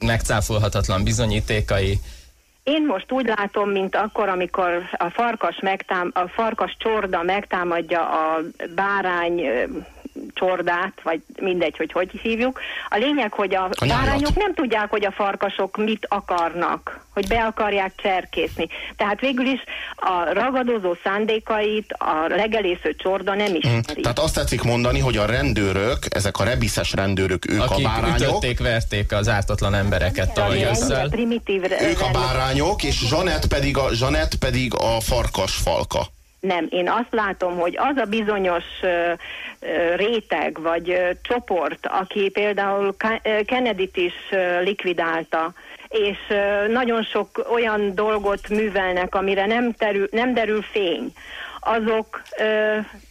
megcáfolhatatlan bizonyítékai. Én most úgy látom, mint akkor, amikor a farkas, megtám, a farkas csorda megtámadja a bárány csordát, vagy mindegy, hogy hogy hívjuk. A lényeg, hogy a, A bárányok nem tudják, hogy a farkasok mit akarnak, hogy be akarják cserkészni. Tehát végül is a ragadozó szándékait a legelésző csorda nem ismeri. Tehát azt tetszik mondani, hogy a rendőrök, ezek a rebiszes rendőrök, ők Akik a bárányok, ütötték, verték az ártatlan embereket primitív ők a bárányok, és Zsanett pedig a, Zsanett pedig a farkas falka. Nem, én azt látom, hogy az a bizonyos ö, ö, réteg vagy ö, csoport, aki például Kennedy-t is likvidálta, és nagyon sok olyan dolgot művelnek, amire nem, terül, nem derül fény, azok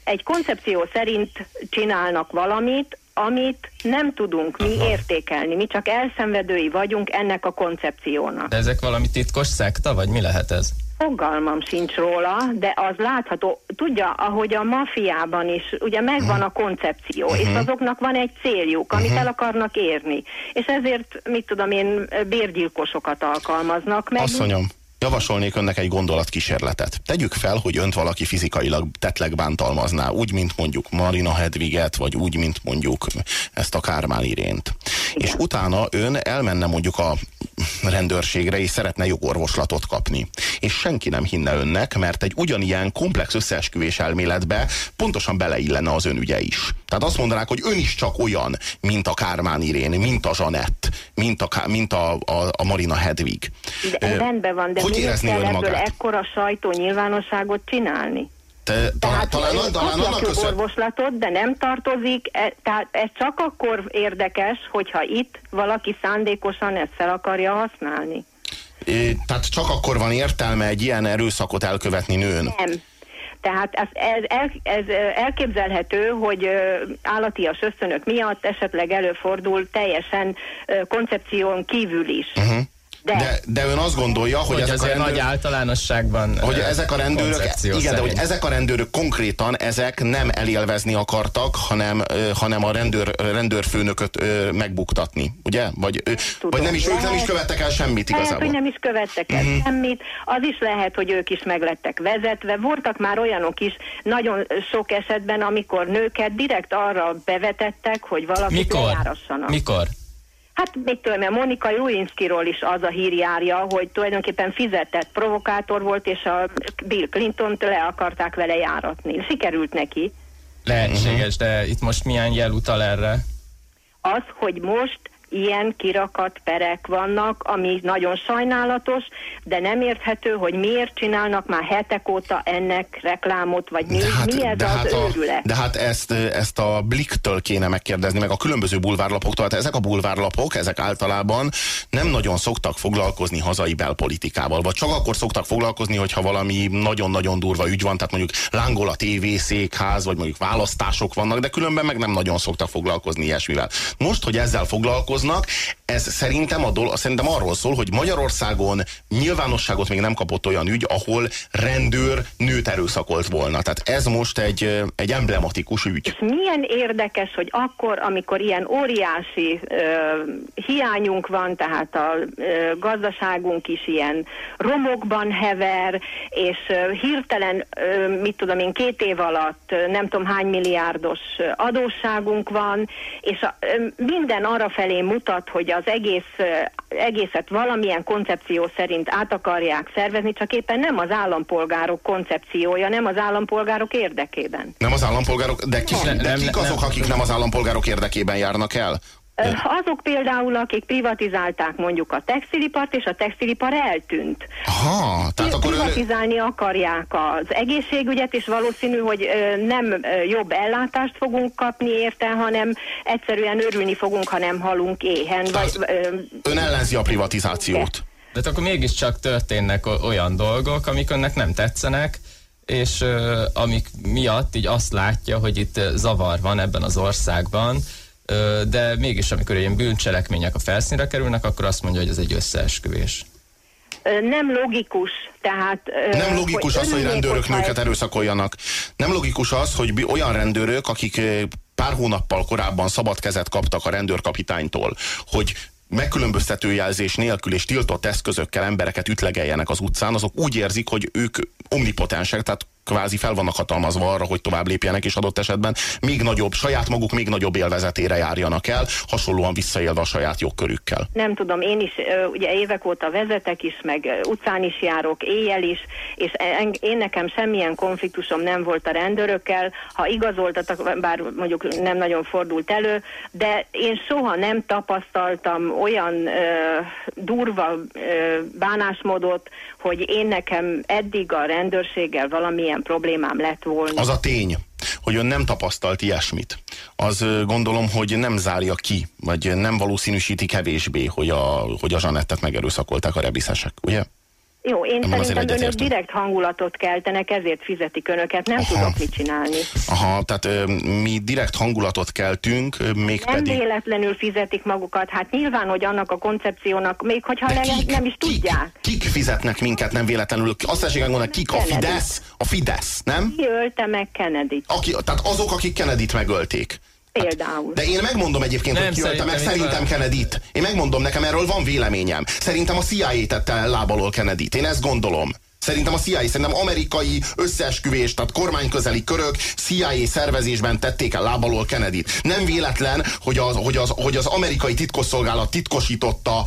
egy koncepció szerint csinálnak valamit, amit nem tudunk mi értékelni. Mi csak elszenvedői vagyunk ennek a koncepciónak. De ezek valami titkos szekta, vagy mi lehet ez? Fogalmam sincs róla, de az látható, tudja, ahogy a mafiában is, ugye megvan a koncepció, és azoknak van egy céljuk, amit el akarnak érni. És ezért, mit tudom én, bérgyilkosokat alkalmaznak meg. Asszonyom, javasolnék önnek egy gondolatkísérletet. Tegyük fel, hogy önt valaki fizikailag tetleg bántalmazná, úgy, mint mondjuk Marina Hedviget, vagy úgy, mint mondjuk ezt a Kármán Irént. És utána ön elmenne mondjuk a rendőrségre, és szeretne jogorvoslatot kapni. És senki nem hinne önnek, mert egy ugyanilyen komplex összeesküvés elméletbe pontosan beleillene az ön ügye is. Tehát azt mondanák, hogy ön is csak olyan, mint a Kármán Irén, mint a Zsanett, mint a, mint a, a, a Marina Hedvig. De, rendben van, de hogy miért érezné kell ön ebből magát? ekkora sajtó nyilvánosságot csinálni? Te, Tehát talán, talán, talán annak köszön... orvoslatot, de nem tartozik, e, tehát ez csak akkor érdekes, hogyha itt valaki szándékosan ezt fel akarja használni. É, Tehát csak akkor van értelme egy ilyen erőszakot elkövetni nőn. Nem. Tehát ez, ez, el, ez elképzelhető, hogy állatias ösztönök miatt esetleg előfordul teljesen koncepción kívül is. Uh-huh. De, De, de ön azt gondolja, hogy, Hogy ezek a azért nagy rendőrök... általánosságban Hogy ezek a rendőrök, igen, de hogy szerint. ezek a rendőrök konkrétan ezek nem elélvezni akartak, hanem, hanem a rendőr, rendőrfőnököt megbuktatni, ugye? Vagy, ö, tudom. vagy nem is, ők nem is Lehet- követtek el semmit Lehet, igazából. hogy nem is követtek el uh-huh. semmit, az is lehet, hogy ők is meglettek vezetve. Voltak már olyanok is, nagyon sok esetben, amikor nőket direkt arra bevetettek, hogy valakit Mikor? Mikor? Hát mit tudom, mert Monika Lewinsky-ról is az a hír járja, hogy tulajdonképpen fizetett provokátor volt, és a Bill Clinton-t le akarták vele járatni. Sikerült neki. Lehetséges, de itt most milyen jel utal erre? Az, hogy most ilyen kirakat perek vannak, ami nagyon sajnálatos, de nem érthető, hogy miért csinálnak már hetek óta ennek reklámot, vagy mi, mi ez de, az hát a, őrület. de hát ezt, ezt a Blicktől kéne megkérdezni, meg a különböző bulvárlapoktól. Hát ezek a bulvárlapok, ezek általában nem nagyon szoktak foglalkozni hazai belpolitikával, vagy csak akkor szoktak foglalkozni, hogyha valami nagyon-nagyon durva ügy van, tehát mondjuk lángol a tévészékház, vagy mondjuk választások vannak, de különben meg nem nagyon szoktak foglalkozni ilyesmivel. Most, hogy ezzel foglalkoznak, ez szerintem, a dol- szerintem arról szól, hogy Magyarországon nyilvánosságot még nem kapott olyan ügy, ahol rendőr nőt erőszakolt volna. Tehát ez most egy, egy emblematikus ügy. És milyen érdekes, hogy akkor, amikor ilyen óriási ö, hiányunk van, tehát a ö, gazdaságunk is ilyen romokban hever, és ö, hirtelen, ö, mit tudom én, két év alatt ö, nem tudom hány milliárdos adósságunk van, és a, ö, minden arra felé mutat, hogy az egész, egészet valamilyen koncepció szerint át akarják szervezni, csak éppen nem az állampolgárok koncepciója, nem az állampolgárok érdekében. Nem az állampolgárok, de kik, Nem, de kik nem. azok, akik nem az állampolgárok érdekében járnak el? Azok például, akik privatizálták mondjuk a textilipart, és a textilipar eltűnt. Aha, tehát akkor Privatizálni akarják az egészségügyet, és valószínű, hogy nem jobb ellátást fogunk kapni érte, hanem egyszerűen örülni fogunk, ha nem halunk éhen. Vagy, Tehát- ön ellenzi a privatizációt. De hát akkor mégiscsak történnek olyan dolgok, amik önnek nem tetszenek, és amik miatt így azt látja, hogy itt zavar van ebben az országban, de mégis amikor ilyen bűncselekmények a felszínre kerülnek, akkor azt mondja, hogy ez egy összeesküvés. nem logikus, tehát... Nem logikus az, hogy rendőrök nőket erőszakoljanak. Nem logikus az, hogy olyan rendőrök, akik pár hónappal korábban szabad kezet kaptak a rendőrkapitánytól, hogy megkülönböztető jelzés nélkül és tiltott eszközökkel embereket ütlegeljenek az utcán, azok úgy érzik, hogy ők omnipotensek, tehát kvázi fel vannak hatalmazva arra, hogy tovább lépjenek, és adott esetben még nagyobb, saját maguk még nagyobb élvezetére járjanak el, hasonlóan visszaélve a saját jogkörükkel. Nem tudom, én is ugye évek óta vezetek is, meg utcán is járok, éjjel is, és en- én nekem semmilyen konfliktusom nem volt a rendőrökkel, ha igazoltatok, bár mondjuk nem nagyon fordult elő, de én soha nem tapasztaltam olyan ö, durva ö, bánásmódot, hogy én nekem eddig a rendőrséggel valamilyen problémám lett volna. Az a tény, hogy ön nem tapasztalt ilyesmit, az gondolom, hogy nem zárja ki, vagy nem valószínűsíti kevésbé, hogy a, hogy a Zsanettet megerőszakolták a rebiszesek, ugye? Jó, én azért szerintem önök egyetértünk. direkt hangulatot keltenek, ezért fizetik önöket, nem Aha. tudok mit csinálni. Aha, tehát ö, mi direkt hangulatot keltünk, ö, Nem mégpedig... véletlenül fizetik magukat, hát nyilván, hogy annak a koncepciónak, még hogyha De le, nem is tudják. Kik, kik fizetnek minket nem véletlenül? Azt tessék megmondani, kik a Kennedy. Fidesz? A Fidesz, nem? Ki ölte meg Kennedy Aki, tehát azok, akik Kennedy-t megölték. Például? De én megmondom egyébként, Nem, hogy ki ölte meg szerintem szerintem Kennedy-t. Én megmondom, nekem erről van véleményem. Szerintem a CIA tette el láb alól Kennedy-t. Én ezt gondolom. Szerintem a CIA, szerintem amerikai összeesküvés, tehát kormányközeli körök CIA szervezésben tették el láb alól Kennedy-t. Nem véletlen, hogy az, hogy az, hogy az amerikai titkosszolgálat titkosította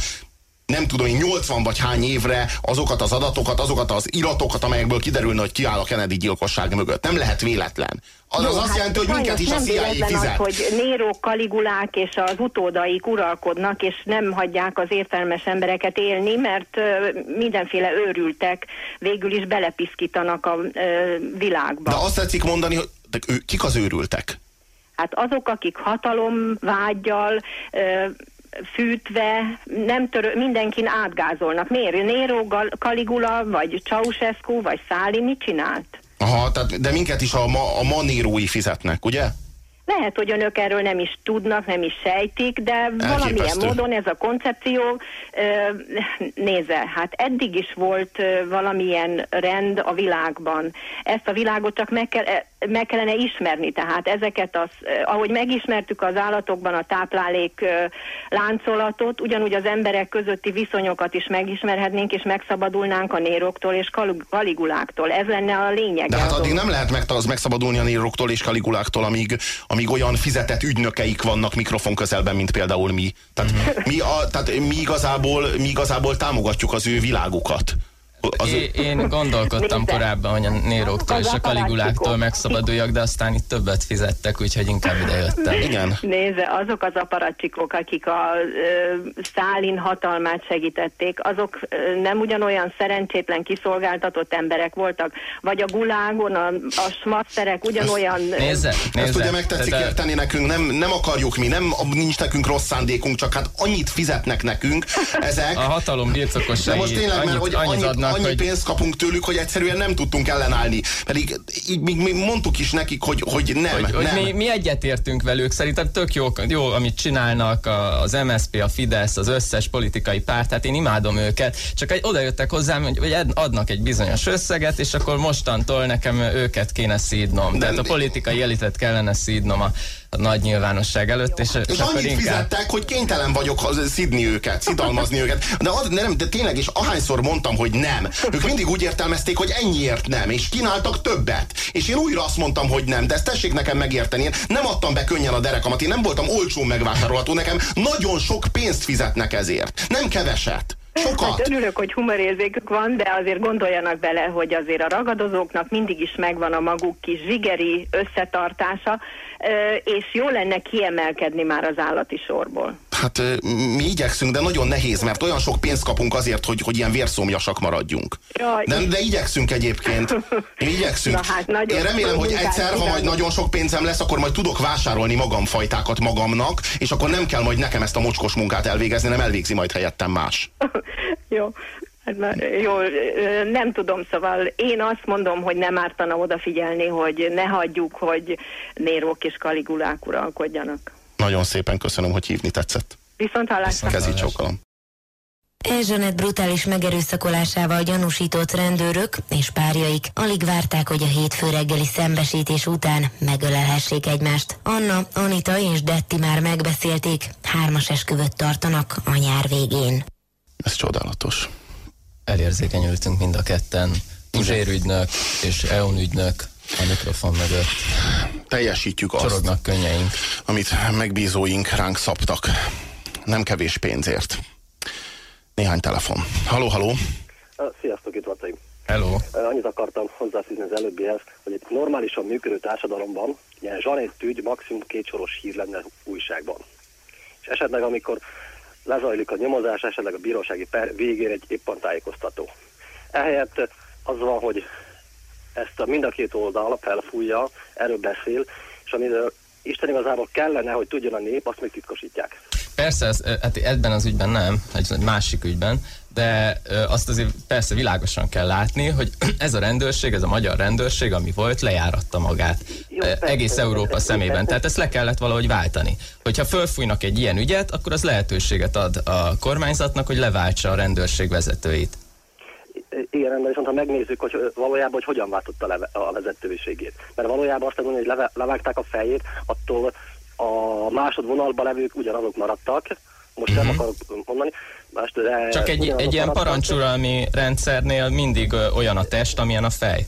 nem tudom én 80 vagy hány évre azokat az adatokat, azokat az iratokat, amelyekből kiderülne, hogy ki áll a Kennedy gyilkosság mögött. Nem lehet véletlen. Az, az azt jelenti, hogy minket is a CIA fizet. Az, hogy Néró kaligulák és az utódaik uralkodnak, és nem hagyják az értelmes embereket élni, mert mindenféle őrültek végül is belepiszkítanak a világba. De azt tetszik mondani, hogy de ő, kik az őrültek? Hát azok, akik hatalom vágyjal, fűtve, nem törő, mindenkin átgázolnak. Miért? Néró, Gal- Caligula, vagy Ceausescu, vagy Száli mit csinált? Aha, tehát, de minket is a, ma, a manérói fizetnek, ugye? Lehet, hogy önök erről nem is tudnak, nem is sejtik, de valamilyen Elképesztő. módon ez a koncepció, nézze, hát eddig is volt valamilyen rend a világban. Ezt a világot csak meg, kell, eh, meg kellene ismerni, tehát ezeket, az, ahogy megismertük az állatokban a táplálék láncolatot, ugyanúgy az emberek közötti viszonyokat is megismerhetnénk, és megszabadulnánk a néroktól és kalig- kaliguláktól. Ez lenne a lényeg. De hát addig nem lehet megszabadulni a néroktól és kaliguláktól, amíg, amíg olyan fizetett ügynökeik vannak mikrofon közelben, mint például mi. Tehát, mi, a, tehát mi, igazából, mi igazából támogatjuk az ő világukat. Az, É, én gondolkodtam Nézze. korábban, hogy a néróktól és a kaliguláktól megszabaduljak, de aztán itt többet fizettek, úgyhogy inkább ide jöttem. igen. Nézze, azok az aparatcsikok, akik a ö, Szálin hatalmát segítették, azok ö, nem ugyanolyan szerencsétlen kiszolgáltatott emberek voltak, vagy a gulágon a, a smasszerek ugyanolyan... ö, Nézze, Ezt nézze. ugye megtetszik de- érteni nekünk, nem, nem akarjuk mi, nem, nincs nekünk rossz szándékunk, csak hát annyit fizetnek nekünk ezek. A hatalom De birtokosai most tényleg, mert annyit, hogy annyit annyit, adnak, annyi hogy pénzt kapunk tőlük, hogy egyszerűen nem tudtunk ellenállni. Pedig így mi, mi mondtuk is nekik, hogy, hogy nem, hogy, hogy nem. mi, mi egyetértünk velük, szerintem tök jó, jó amit csinálnak a- az MSZP, a Fidesz, az összes politikai párt, hát én imádom őket, csak egy, oda jöttek hozzám, hogy, hogy adnak egy bizonyos összeget, és akkor mostantól nekem őket kéne szídnom. De- Tehát a politikai elitet kellene szídnom a, a nagy nyilvánosság előtt, és, És annyit inkább... fizettek, hogy kénytelen vagyok szidni őket, szidalmazni őket. De, az, de, nem, de tényleg, és ahányszor mondtam, hogy nem, ők mindig úgy értelmezték, hogy ennyiért nem, és kínáltak többet. És én újra azt mondtam, hogy nem, de ezt tessék nekem megérteni. Én nem adtam be könnyen a derekamat, én nem voltam olcsó megvásárolható, nekem nagyon sok pénzt fizetnek ezért. Nem keveset. Hát Sokat. örülök, hogy humorérzékük van, de azért gondoljanak bele, hogy azért a ragadozóknak mindig is megvan a maguk kis zsigeri összetartása, és jó lenne kiemelkedni már az állati sorból. Hát mi igyekszünk, de nagyon nehéz, mert olyan sok pénzt kapunk azért, hogy, hogy ilyen vérszomjasak maradjunk. Jaj, De, de igyekszünk egyébként. Mi igyekszünk. Na hát, nagyon Én remélem, hogy egyszer, ha majd nagyon sok pénzem lesz, akkor majd tudok vásárolni magamfajtákat magamnak, és akkor nem kell majd nekem ezt a mocskos munkát elvégezni, nem elvégzi majd helyettem más. jó. Hát jó, nem tudom, szóval én azt mondom, hogy nem ártana odafigyelni, hogy ne hagyjuk, hogy nérók és kaligulák uralkodjanak. Nagyon szépen köszönöm, hogy hívni tetszett. Viszont hallásra. Kezi csókolom. Elzsanet brutális megerőszakolásával gyanúsított rendőrök és párjaik alig várták, hogy a hétfő reggeli szembesítés után megölelhessék egymást. Anna, Anita és Detti már megbeszélték, hármas esküvőt tartanak a nyár végén. Ez csodálatos. Elérzékenyültünk mind a ketten. Puzsér ügynök és EON ügynök a mikrofon mögött. Teljesítjük azt, Csorognak könnyeink. amit megbízóink ránk szabtak. Nem kevés pénzért. Néhány telefon. Haló, haló. Sziasztok, itt Vatai. Hello. Annyit akartam hozzáfűzni az előbbihez, hogy egy normálisan működő társadalomban ilyen zsanét ügy maximum két soros hír lenne újságban. És esetleg, amikor lezajlik a nyomozás, esetleg a bírósági per végén egy éppen tájékoztató. Ehelyett az van, hogy ezt a mind a két oldal felfújja, erről beszél, és amiről Isten igazából kellene, hogy tudjon a nép, azt még titkosítják. Persze, ez, hát ebben az ügyben nem, egy másik ügyben, de azt azért persze világosan kell látni, hogy ez a rendőrség, ez a magyar rendőrség, ami volt, lejáratta magát Jó, persze, egész Európa persze, szemében. persze. Tehát ezt le kellett valahogy váltani. Hogyha fölfújnak egy ilyen ügyet, akkor az lehetőséget ad a kormányzatnak, hogy leváltsa a rendőrség vezetőit. Igen, rendben, viszont ha megnézzük, hogy valójában, hogy hogyan váltotta le a vezetőségét. Mert valójában azt mondani, hogy leve, levágták a fejét, attól a másodvonalban levők ugyanazok maradtak. Most nem akarok mondani. Mást, de Csak egy, egy ilyen parancsuralmi rendszernél mindig ö, olyan a test, amilyen a fej.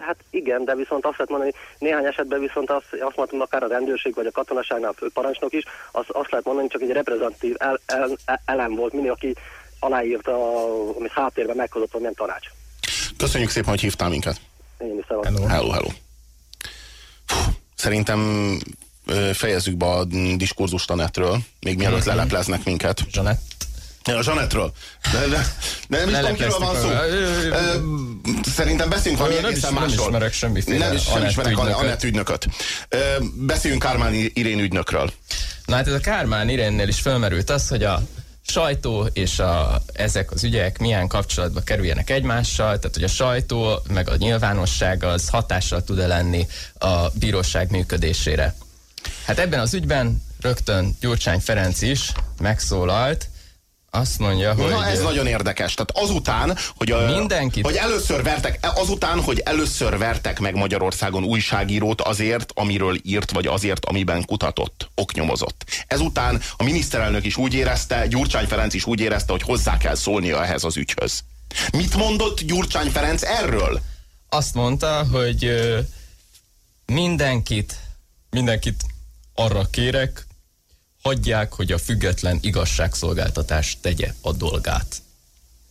Hát igen, de viszont azt lehet mondani, hogy néhány esetben viszont azt, azt mondtam, akár a rendőrség vagy a katonaságnál a főparancsnok is, az, azt lehet mondani, hogy csak egy reprezentatív el, el, el, elem volt, mindig, aki aláírta, amit háttérben meghozott valamilyen tanács. Köszönjük szépen, hogy hívtál minket. Én is. Hello. Hello, hello. Fú, Szerintem fejezzük be a diskurzust a netről, még mielőtt lelepleznek minket. Zsanett. A Zsanettről. De, de, de nem is tudom, kiről van szó. Szerintem beszéljünk valami Nem egészen is- nem másról. ismerek semmiféle Nem is, Anett ismerek ügynököt. Anett ügynököt. Beszéljünk Kármán Irén ügynökről. Na hát ez a Kármán Irénnél is felmerült az, hogy a sajtó és a, ezek az ügyek milyen kapcsolatba kerüljenek egymással, tehát hogy a sajtó meg a nyilvánosság az hatással tud-e lenni a bíróság működésére. Hát ebben az ügyben rögtön Gyurcsány Ferenc is megszólalt, azt mondja, hogy... Na ez nagyon érdekes. Tehát azután, hogy, a, Mindenkit. hogy először vertek, azután, hogy először vertek meg Magyarországon újságírót azért, amiről írt, vagy azért, amiben kutatott, oknyomozott. Ezután a miniszterelnök is úgy érezte, Gyurcsány Ferenc is úgy érezte, hogy hozzá kell szólnia ehhez az ügyhöz. Mit mondott Gyurcsány Ferenc erről? azt mondta, hogy mindenkit, mindenkit arra kérek, hagyják, hogy a független igazságszolgáltatás tegye a dolgát.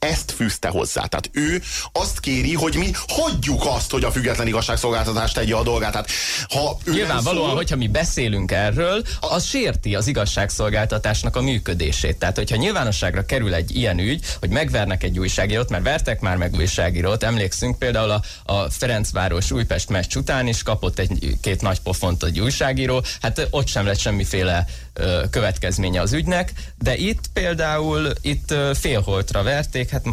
Ezt fűzte hozzá. Tehát ő azt kéri, hogy mi hagyjuk azt, hogy a független igazságszolgáltatás tegye a dolgát. Tehát, ha ő Nyilvánvalóan, szól- hogyha mi beszélünk erről, az sérti az igazságszolgáltatásnak a működését. Tehát, hogyha nyilvánosságra kerül egy ilyen ügy, hogy megvernek egy újságírót, mert vertek már meg újságírót, emlékszünk például a, a Ferencváros Újpest meccs után is kapott egy két nagy pofont egy újságíró, hát ott sem lett semmiféle következménye az ügynek, de itt például itt félholtra verték, hát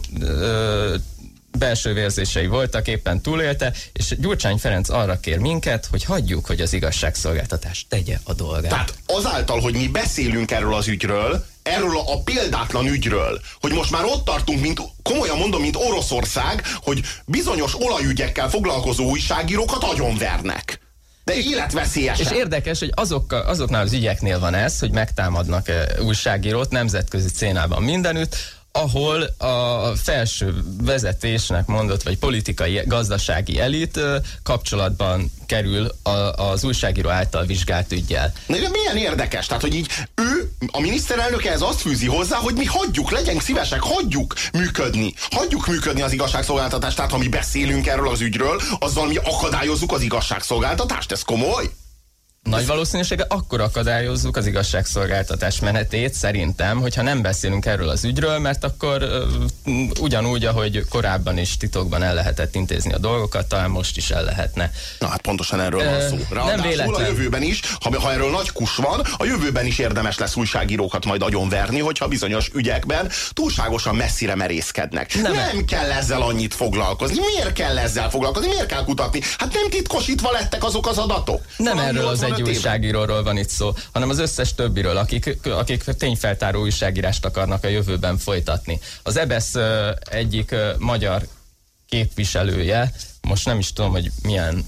belső vérzései voltak, éppen túlélte, és Gyurcsány Ferenc arra kér minket, hogy hagyjuk, hogy az igazságszolgáltatás tegye a dolgát. Tehát azáltal, hogy mi beszélünk erről az ügyről, erről a példátlan ügyről, hogy most már ott tartunk, mint komolyan mondom, mint Oroszország, hogy bizonyos olajügyekkel foglalkozó újságírókat agyonvernek. De életveszélyesen. És érdekes, hogy azok, azoknál az ügyeknél van ez, hogy megtámadnak újságírót nemzetközi szénában mindenütt, ahol a felső vezetésnek mondott, vagy politikai, gazdasági elit kapcsolatban kerül a, az újságíró által vizsgált ügyjel. Na, milyen érdekes, tehát, hogy így ő, a miniszterelnök ez azt fűzi hozzá, hogy mi hagyjuk, legyünk szívesek, hagyjuk működni. Hagyjuk működni az igazságszolgáltatást, tehát ha mi beszélünk erről az ügyről, azzal mi akadályozzuk az igazságszolgáltatást, ez komoly? Nagy valószínűséggel akkor akadályozzuk az igazságszolgáltatás menetét szerintem, hogyha nem beszélünk erről az ügyről, mert akkor m, ugyanúgy, ahogy korábban is titokban el lehetett intézni a dolgokat, talán most is el lehetne. Na hát pontosan erről van Ö, szó. nem Ráadásul a jövőben is, ha, ha erről nagy kus van, a jövőben is érdemes lesz újságírókat majd agyonverni, hogyha bizonyos ügyekben túlságosan messzire merészkednek. Nem. Nem, nem kell ezzel annyit foglalkozni. Miért kell ezzel foglalkozni? Miért kell kutatni? Hát nem titkosítva lettek azok az adatok. Nem Valami erről az 85 egy újságíróról van itt szó, hanem az összes többiről, akik, akik tényfeltáró újságírást akarnak a jövőben folytatni. Az EBESZ ö, egyik magyar képviselője, most nem is tudom, hogy milyen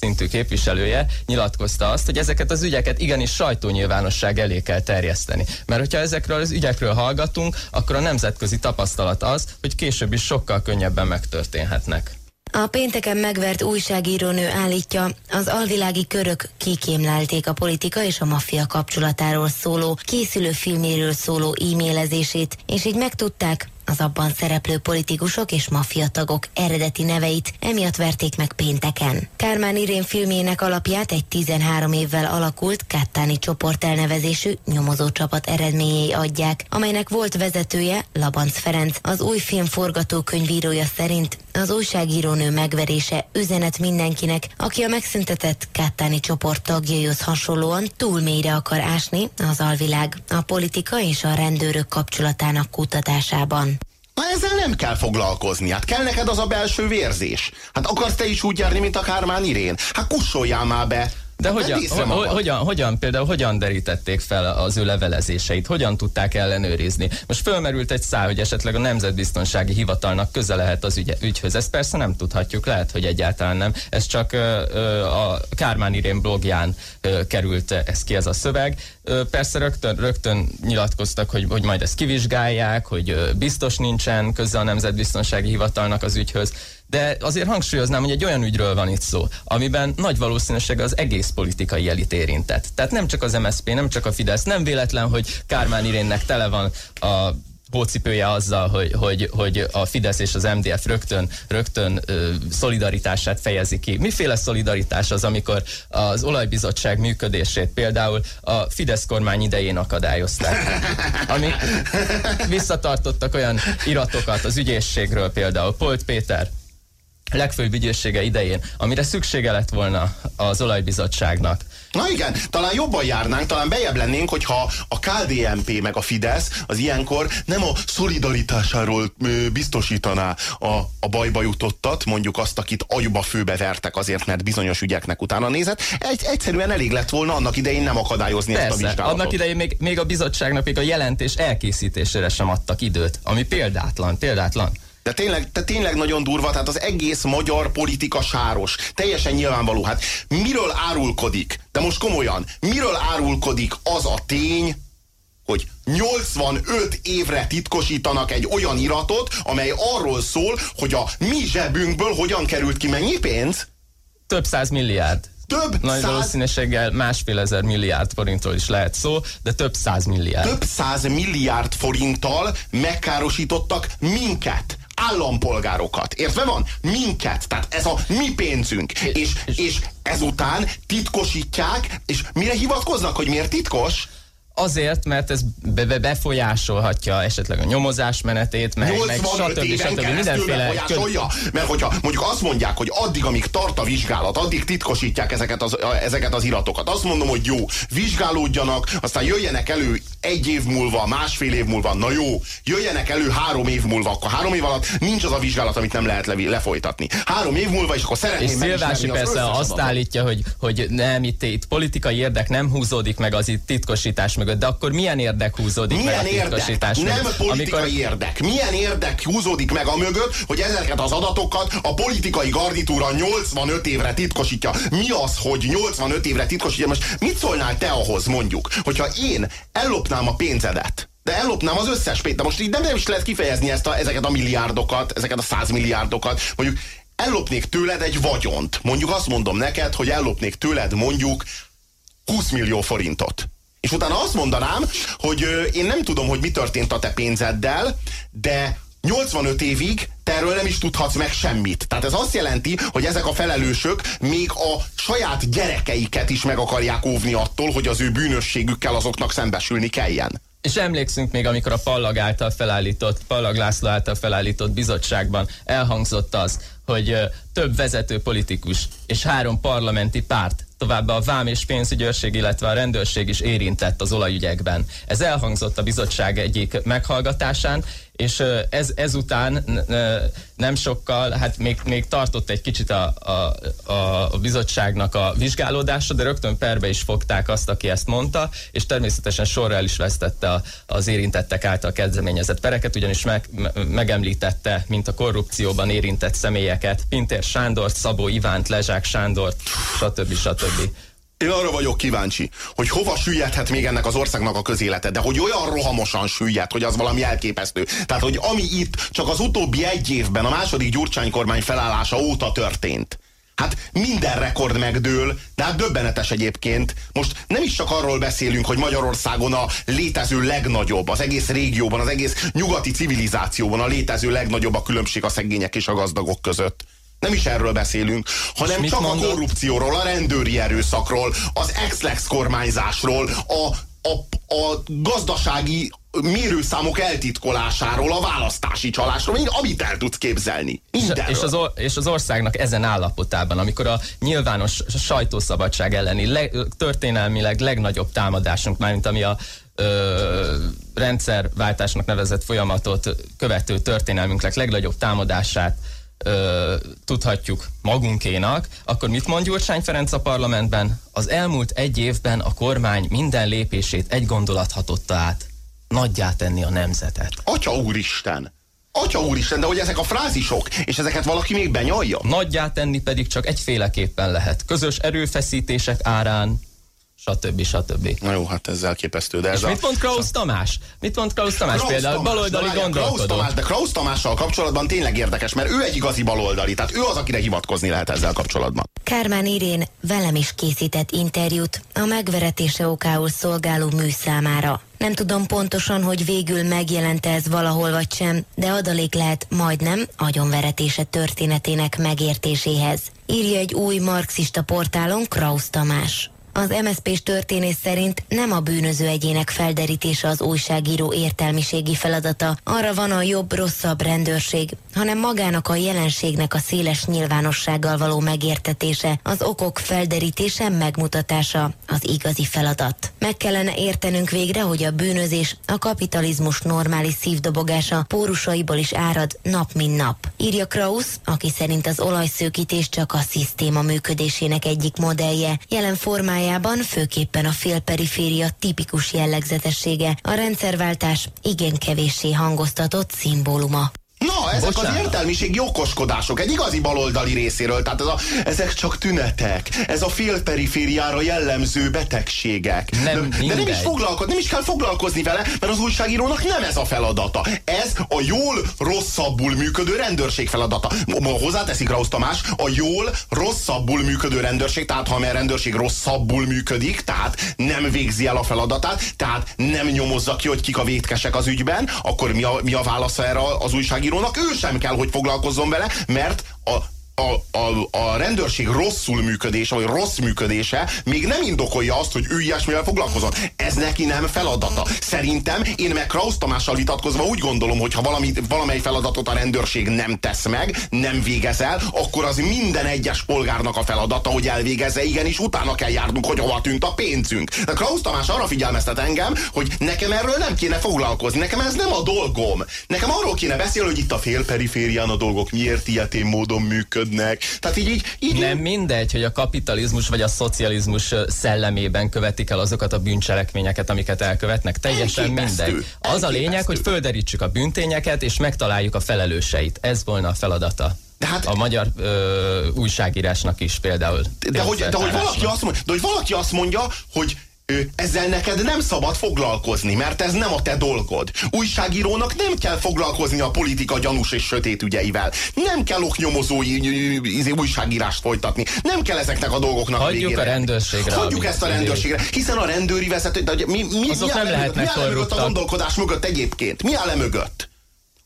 szintű képviselője nyilatkozta azt, hogy ezeket az ügyeket igenis sajtónyilvánosság elé kell terjeszteni. Mert hogyha ezekről az ügyekről hallgatunk, akkor a nemzetközi tapasztalat az, hogy később is sokkal könnyebben megtörténhetnek. A pénteken megvert újságírónő állítja, az alvilági körök kikémlelték a politika és a maffia kapcsolatáról szóló, készülő filméről szóló e-mailezését, és így megtudták, az abban szereplő politikusok és maffia tagok eredeti neveit, emiatt verték meg pénteken. Kármán Irén filmjének alapját egy 13 évvel alakult Kattáni csoport elnevezésű nyomozócsapat eredményei adják, amelynek volt vezetője Labanc Ferenc. Az új film forgatókönyvírója szerint az újságírónő megverése üzenet mindenkinek, aki a megszüntetett Kattáni csoport tagjaihoz hasonlóan túl mélyre akar ásni az alvilág, a politika és a rendőrök kapcsolatának kutatásában. Na ezzel nem kell foglalkozni. Hát kell neked az a belső vérzés. Hát akarsz te is úgy járni, mint a Kármán Irén? Hát kussoljál már be. De Hát hogyan, ho, hogyan, hogyan, például hogyan derítették fel az ő levelezéseit? Hogyan tudták ellenőrizni? Most fölmerült egy szál, hogy esetleg a Nemzetbiztonsági Hivatalnak köze lehet az ügy, ügyhöz. Ezt persze nem tudhatjuk, lehet, hogy egyáltalán nem. Ez csak ö, ö, a Kármán Irén blogján ö, került ez ki ez a szöveg. Persze rögtön, rögtön nyilatkoztak, hogy, hogy majd ezt kivizsgálják, hogy biztos nincsen köze a Nemzetbiztonsági Hivatalnak az ügyhöz. De azért hangsúlyoznám, hogy egy olyan ügyről van itt szó, amiben nagy valószínűség az egész politikai elit érintett. Tehát nem csak az MSZP, nem csak a Fidesz, nem véletlen, hogy Kármán Irénnek tele van a pócipője azzal, hogy, hogy, hogy a Fidesz és az MDF rögtön, rögtön ö, szolidaritását fejezi ki. Miféle szolidaritás az, amikor az olajbizottság működését például a Fidesz kormány idején akadályozták. Ami visszatartottak olyan iratokat az ügyészségről például. Polt Péter legfőbb ügyészsége idején, amire szüksége lett volna az olajbizottságnak. Na igen, talán jobban járnánk, talán bejebb lennénk, hogyha a KDNP meg a Fidesz az ilyenkor nem a szolidaritásáról ö, biztosítaná a, a bajba jutottat, mondjuk azt, akit agyba főbe vertek azért, mert bizonyos ügyeknek utána nézett. Egy, egyszerűen elég lett volna annak idején nem akadályozni Persze, ezt a vizsgálatot. annak idején még, még a bizottságnak még a jelentés elkészítésére sem adtak időt, ami példátlan, példátlan. De tényleg, de tényleg nagyon durva, tehát az egész magyar politika sáros. Teljesen nyilvánvaló. Hát miről árulkodik? De most komolyan, miről árulkodik az a tény, hogy 85 évre titkosítanak egy olyan iratot, amely arról szól, hogy a mi zsebünkből hogyan került ki mennyi pénz? Több száz milliárd. Több Nagy száz, valószínűséggel másfél ezer milliárd forintról is lehet szó, de több száz milliárd. több száz milliárd forinttal megkárosítottak minket állampolgárokat. Értve van? Minket. Tehát ez a mi pénzünk. És, és ezután titkosítják, és mire hivatkoznak, hogy miért titkos? Azért, mert ez be -be befolyásolhatja esetleg a nyomozás menetét, meg, meg 85 stb. stb. Mindenféle befolyásolja. Mert hogyha mondjuk azt mondják, hogy addig, amíg tart a vizsgálat, addig titkosítják ezeket az, ezeket az iratokat. Azt mondom, hogy jó, vizsgálódjanak, aztán jöjjenek elő egy év múlva, másfél év múlva, na jó, jöjjenek elő három év múlva, akkor három év alatt nincs az a vizsgálat, amit nem lehet le, lefolytatni. Három év múlva, és akkor szeretném És Szilvási az persze összes azt adatot. állítja, hogy, hogy nem, itt, itt politikai érdek nem húzódik meg az itt titkosítás mögött, de akkor milyen érdek húzódik Milyen meg a érdek? titkosítás Nem mögött? politikai Amikor, érdek. Milyen érdek húzódik meg a mögött, hogy ezeket az adatokat a politikai garnitúra 85 évre titkosítja. Mi az, hogy 85 évre titkosítja? Most mit szólnál te ahhoz, mondjuk, hogyha én ellopnám a pénzedet, de ellopnám az összes pénzt, de most így nem, nem is lehet kifejezni ezt a, ezeket a milliárdokat, ezeket a százmilliárdokat, mondjuk ellopnék tőled egy vagyont. Mondjuk azt mondom neked, hogy ellopnék tőled mondjuk 20 millió forintot. És utána azt mondanám, hogy én nem tudom, hogy mi történt a te pénzeddel, de 85 évig te erről nem is tudhatsz meg semmit. Tehát ez azt jelenti, hogy ezek a felelősök még a saját gyerekeiket is meg akarják óvni attól, hogy az ő bűnösségükkel azoknak szembesülni kelljen. és emlékszünk még, amikor a Pallag által felállított, Pallag László által felállított bizottságban elhangzott az, hogy több vezető politikus és három parlamenti párt, továbbá a vám és pénzügyőrség, illetve a rendőrség is érintett az olajügyekben. Ez elhangzott a bizottság egyik meghallgatásán, és ez, ezután nem sokkal, hát még, még tartott egy kicsit a, a, a, bizottságnak a vizsgálódása, de rögtön perbe is fogták azt, aki ezt mondta, és természetesen sorra el is vesztette a, az érintettek által kezdeményezett pereket, ugyanis meg, me- megemlítette, mint a korrupcióban érintett személyeket, Pintér Sándort, Szabó Ivánt, Lezsák Sándort, stb. stb. Én arra vagyok kíváncsi, hogy hova süllyedhet még ennek az országnak a közélete, de hogy olyan rohamosan süllyed, hogy az valami elképesztő. Tehát, hogy ami itt csak az utóbbi egy évben, a második Gyurcsány kormány felállása óta történt. Hát minden rekord megdől, de hát döbbenetes egyébként. Most nem is csak arról beszélünk, hogy Magyarországon a létező legnagyobb, az egész régióban, az egész nyugati civilizációban a létező legnagyobb a különbség a szegények és a gazdagok között. Nem is erről beszélünk, hanem csak mondott? a korrupcióról, a rendőri erőszakról, az ex-lex kormányzásról, a, a, a gazdasági mérőszámok eltitkolásáról, a választási csalásról, mind, amit el tudsz képzelni. Mindenről. És az, és az országnak ezen állapotában, amikor a nyilvános sajtószabadság elleni le- történelmileg legnagyobb támadásunk, mármint ami a ö, rendszerváltásnak nevezett folyamatot követő történelmünknek legnagyobb támadását ö, tudhatjuk magunkénak, akkor mit mond Gyurcsány Ferenc a parlamentben? Az elmúlt egy évben a kormány minden lépését egy gondolat hatotta át. Nagyjá tenni a nemzetet. Atya úristen! Atya úristen, de hogy ezek a frázisok, és ezeket valaki még benyalja? Nagyjá tenni pedig csak egyféleképpen lehet. Közös erőfeszítések árán, stb. stb. Na jó, hát ez elképesztő. De ez És a... mit mond Krausz Tamás? Mit mond Krausz Tamás Krausz például? Tamás, Baloldali Krausz gondolkodó. Tamás, de Krausz Tamással kapcsolatban tényleg érdekes, mert ő egy igazi baloldali, tehát ő az, akire hivatkozni lehet ezzel kapcsolatban. Kármán Irén velem is készített interjút a megveretése okául szolgáló mű számára. Nem tudom pontosan, hogy végül megjelente ez valahol vagy sem, de adalék lehet majdnem agyonveretése történetének megértéséhez. Írja egy új marxista portálon Krausz Tamás. Az MSZP-s történész szerint nem a bűnöző egyének felderítése az újságíró értelmiségi feladata, arra van a jobb-rosszabb rendőrség, hanem magának a jelenségnek a széles nyilvánossággal való megértetése, az okok felderítése, megmutatása az igazi feladat. Meg kellene értenünk végre, hogy a bűnözés, a kapitalizmus normális szívdobogása pórusaiból is árad nap mint nap. Írja Krausz, aki szerint az olajszőkítés csak a szisztéma működésének egyik modellje, jelen formája formájában főképpen a félperiféria tipikus jellegzetessége, a rendszerváltás igen kevéssé hangoztatott szimbóluma. Na, ezek Bocsánat. az értelmiségi okoskodások egy igazi baloldali részéről. Tehát ez a, ezek csak tünetek. Ez a félperifériára jellemző betegségek. Nem de, de nem is, mindegy. foglalko- nem is kell foglalkozni vele, mert az újságírónak nem ez a feladata. Ez a jól rosszabbul működő rendőrség feladata. Hozzáteszik Rausz Tamás, a jól rosszabbul működő rendőrség, tehát ha a rendőrség rosszabbul működik, tehát nem végzi el a feladatát, tehát nem nyomozza ki, hogy kik a vétkesek az ügyben, akkor mi a, mi a válasza erre az újságírónak? Ő sem kell, hogy foglalkozzon vele, mert a a, a, a rendőrség rosszul működése, vagy rossz működése még nem indokolja azt, hogy ő ilyesmivel foglalkozon. Ez neki nem feladata. Szerintem én meg Krausz Tamással vitatkozva úgy gondolom, hogy ha valami, valamely feladatot a rendőrség nem tesz meg, nem végez el, akkor az minden egyes polgárnak a feladata, hogy elvégezze, igenis utána kell járnunk, hogy hova tűnt a pénzünk. De Krausz Tamás arra figyelmeztet engem, hogy nekem erről nem kéne foglalkozni, nekem ez nem a dolgom. Nekem arról kéne beszélni, hogy itt a félperiférián a dolgok miért ilyetén módon működnek. Tehát így, így, így Nem mindegy, hogy a kapitalizmus vagy a szocializmus szellemében követik el azokat a bűncselekményeket, amiket elkövetnek. Teljesen Elképesztő. mindegy. Az a lényeg, hogy földerítsük a bűntényeket, és megtaláljuk a felelőseit. Ez volna a feladata. De hát- a magyar ö, újságírásnak is például. de hogy, de, hogy valaki azt mondja, de hogy valaki azt mondja, hogy ezzel neked nem szabad foglalkozni, mert ez nem a te dolgod. Újságírónak nem kell foglalkozni a politika gyanús és sötét ügyeivel. Nem kell oknyomozói újságírást folytatni. Nem kell ezeknek a dolgoknak Hagyjuk végére. a rendőrségre, Hagyjuk ezt a rendőrségre. Hiszen a rendőri vezető, de mi, mi, Azok mi nem lehetnek mi mögött a gondolkodás mögött egyébként? Mi áll e mögött?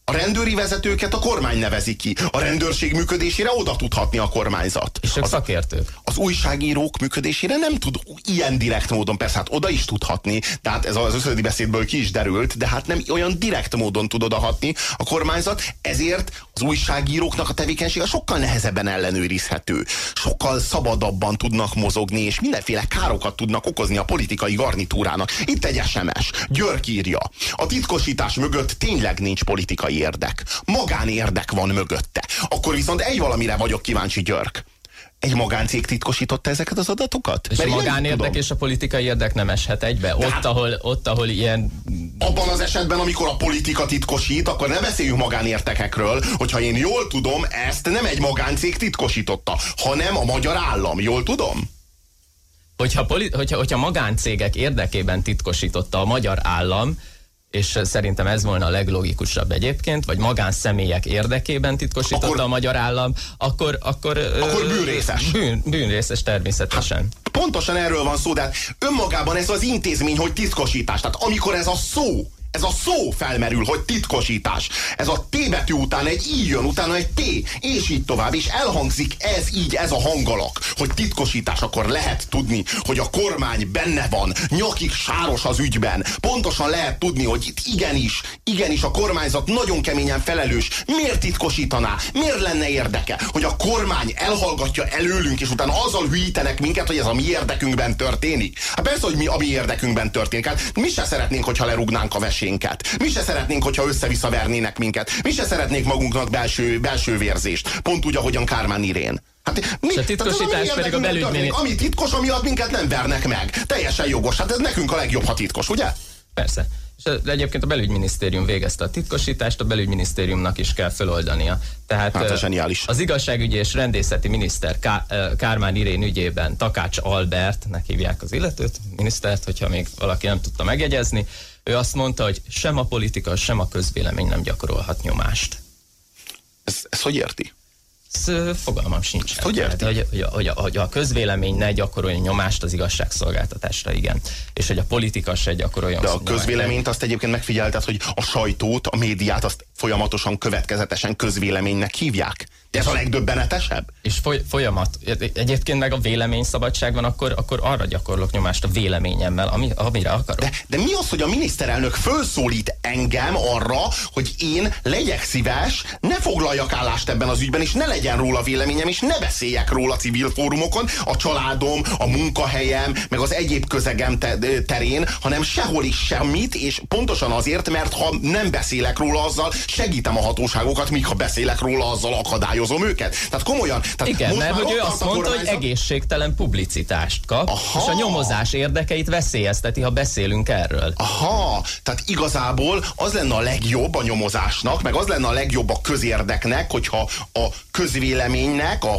A rendőri vezetőket a kormány nevezi ki. A rendőrség működésére oda tudhatni a kormányzat. És ők Az- szakértők. az újságírók működésére nem tud ilyen direkt módon, persze hát oda is tudhatni, de hát ez az összödi beszédből ki is derült, de hát nem olyan direkt módon tud odahatni a kormányzat, ezért az újságíróknak a tevékenysége sokkal nehezebben ellenőrizhető, sokkal szabadabban tudnak mozogni, és mindenféle károkat tudnak okozni a politikai garnitúrának. Itt egy SMS. György írja. A titkosítás mögött tényleg nincs politikai érdek. Magánérdek van mögötte. Akkor viszont egy valamire vagyok kíváncsi, Györk. Egy magáncég titkosította ezeket az adatokat? És Mert a magánérdek és a politikai érdek nem eshet egybe. Ott, hát- ahol, ott, ahol ilyen Abban az esetben, amikor a politika titkosít, akkor ne beszéljünk magánértekekről, hogyha én jól tudom, ezt nem egy magáncég titkosította, hanem a magyar állam. Jól tudom? hogyha, poli, hogyha, hogyha magáncégek érdekében titkosította a magyar állam, és szerintem ez volna a leglogikusabb egyébként, vagy magánszemélyek érdekében titkosította Akkor- a magyar állam, akkor... Akkor, Akkor bűnrészes. Bűn, bűnrészes természetesen. Pontosan erről van szó, de hát önmagában ez az intézmény, hogy titkosítás. Tehát amikor ez a szó, ez a szó felmerül, hogy titkosítás. Ez a T betű után egy I jön, utána egy T, és így tovább, és elhangzik ez így, ez a hangalak, hogy titkosítás, akkor lehet tudni, hogy a kormány benne van, nyakig sáros az ügyben. Pontosan lehet tudni, hogy itt igenis, igenis a kormányzat nagyon keményen felelős. Miért titkosítaná? Miért lenne érdeke, hogy a kormány elhallgatja előlünk, és utána azzal hűítenek minket, hogy ez a mi érdekünkben történik? Hát persze, hogy mi a mi érdekünkben történik. Hát mi se szeretnénk, hogyha lerúgnánk a vesénket. Mi se szeretnénk, hogyha össze-vissza vernének minket. Mi se szeretnénk magunknak belső, belső vérzést. Pont úgy, ahogyan Kármán Irén. Hát mi, És a titkosítás pedig a érdekünkben belügymini- történik. Ami titkos, amiatt minket nem vernek meg. Teljesen jogos. Hát ez nekünk a legjobb, ha titkos, ugye? Persze. És egyébként a belügyminisztérium végezte a titkosítást, a belügyminisztériumnak is kell feloldania. Tehát hát, az igazságügyi és rendészeti miniszter Ká Kármán Irén ügyében Takács Albert, hívják az illetőt, minisztert, hogyha még valaki nem tudta megjegyezni, ő azt mondta, hogy sem a politika, sem a közvélemény nem gyakorolhat nyomást. Ez, ez hogy érti? Ez fogalmam sincs. Hogy érti? Hogy, hogy, hogy, a, hogy a közvélemény ne gyakoroljon nyomást az igazságszolgáltatásra, igen. És hogy a politika se gyakoroljon De a közvéleményt azt egyébként megfigyelted, hogy a sajtót, a médiát azt folyamatosan, következetesen közvéleménynek hívják. De ez a legdöbbenetesebb. És foly, folyamat. Egyébként meg a véleményszabadság van, akkor, akkor arra gyakorlok nyomást a véleményemmel, ami, amire akarok. De, de mi az, hogy a miniszterelnök fölszólít engem arra, hogy én legyek szíves, ne foglaljak állást ebben az ügyben, és ne legyen róla véleményem, és ne beszéljek róla civil fórumokon, a családom, a munkahelyem, meg az egyéb közegem te, terén, hanem sehol is semmit, és pontosan azért, mert ha nem beszélek róla, azzal segítem a hatóságokat, míg ha beszélek róla, azzal akadályozom őket. Tehát komolyan. Tehát Igen, mert hogy ő azt mondta, kormányzat... hogy egészségtelen publicitást kap, Aha. és a nyomozás érdekeit veszélyezteti, ha beszélünk erről. Aha, tehát igazából az lenne a legjobb a nyomozásnak, meg az lenne a legjobb a közérdeknek, hogyha a közvéleménynek, a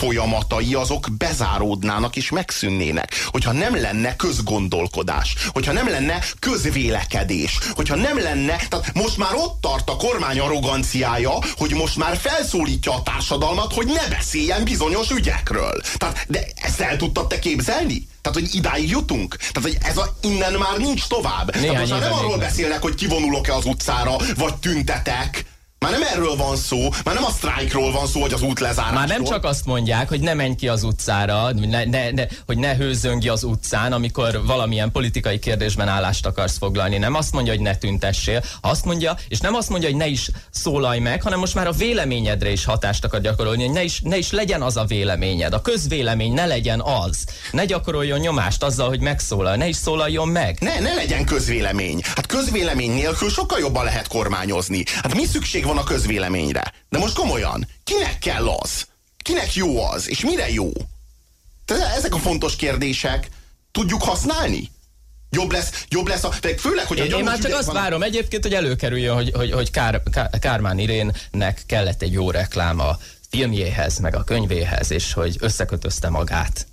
folyamatai azok bezáródnának és megszűnnének. Hogyha nem lenne közgondolkodás, hogyha nem lenne közvélekedés, hogyha nem lenne, tehát most már ott tart a kormány arroganciája, hogy most már felszólítja a társadalmat, hogy ne beszéljen bizonyos ügyekről. Tehát, de ezt el tudtad te képzelni? Tehát, hogy idáig jutunk? Tehát, hogy ez a, innen már nincs tovább. Néhány Tehát most már nem arról beszélnek, hogy kivonulok-e az utcára, vagy tüntetek, már nem erről van szó, már nem a sztrájkról van szó, hogy az út lezárásról. Már nem csak azt mondják, hogy ne menj ki az utcára, ne, ne, ne, hogy ne hőzöngi az utcán, amikor valamilyen politikai kérdésben állást akarsz foglalni. Nem azt mondja, hogy ne tüntessél, azt mondja, és nem azt mondja, hogy ne is szólalj meg, hanem most már a véleményedre is hatást akar gyakorolni, hogy ne is, ne is legyen az a véleményed. A közvélemény ne legyen az. Ne gyakoroljon nyomást azzal, hogy megszólal, ne is szólaljon meg. Ne, ne legyen közvélemény. Hát közvélemény nélkül sokkal jobban lehet kormányozni. Hát mi szükség van a közvéleményre. De most komolyan, kinek kell az? Kinek jó az? És mire jó? Tehát ezek a fontos kérdések. Tudjuk használni? Jobb lesz, jobb lesz a, főleg, hogy a Én, én már csak azt van... várom egyébként, hogy előkerüljön, hogy, hogy, hogy Kár, Kár, Kármán Irénnek kellett egy jó reklám a filmjéhez, meg a könyvéhez, és hogy összekötözte magát.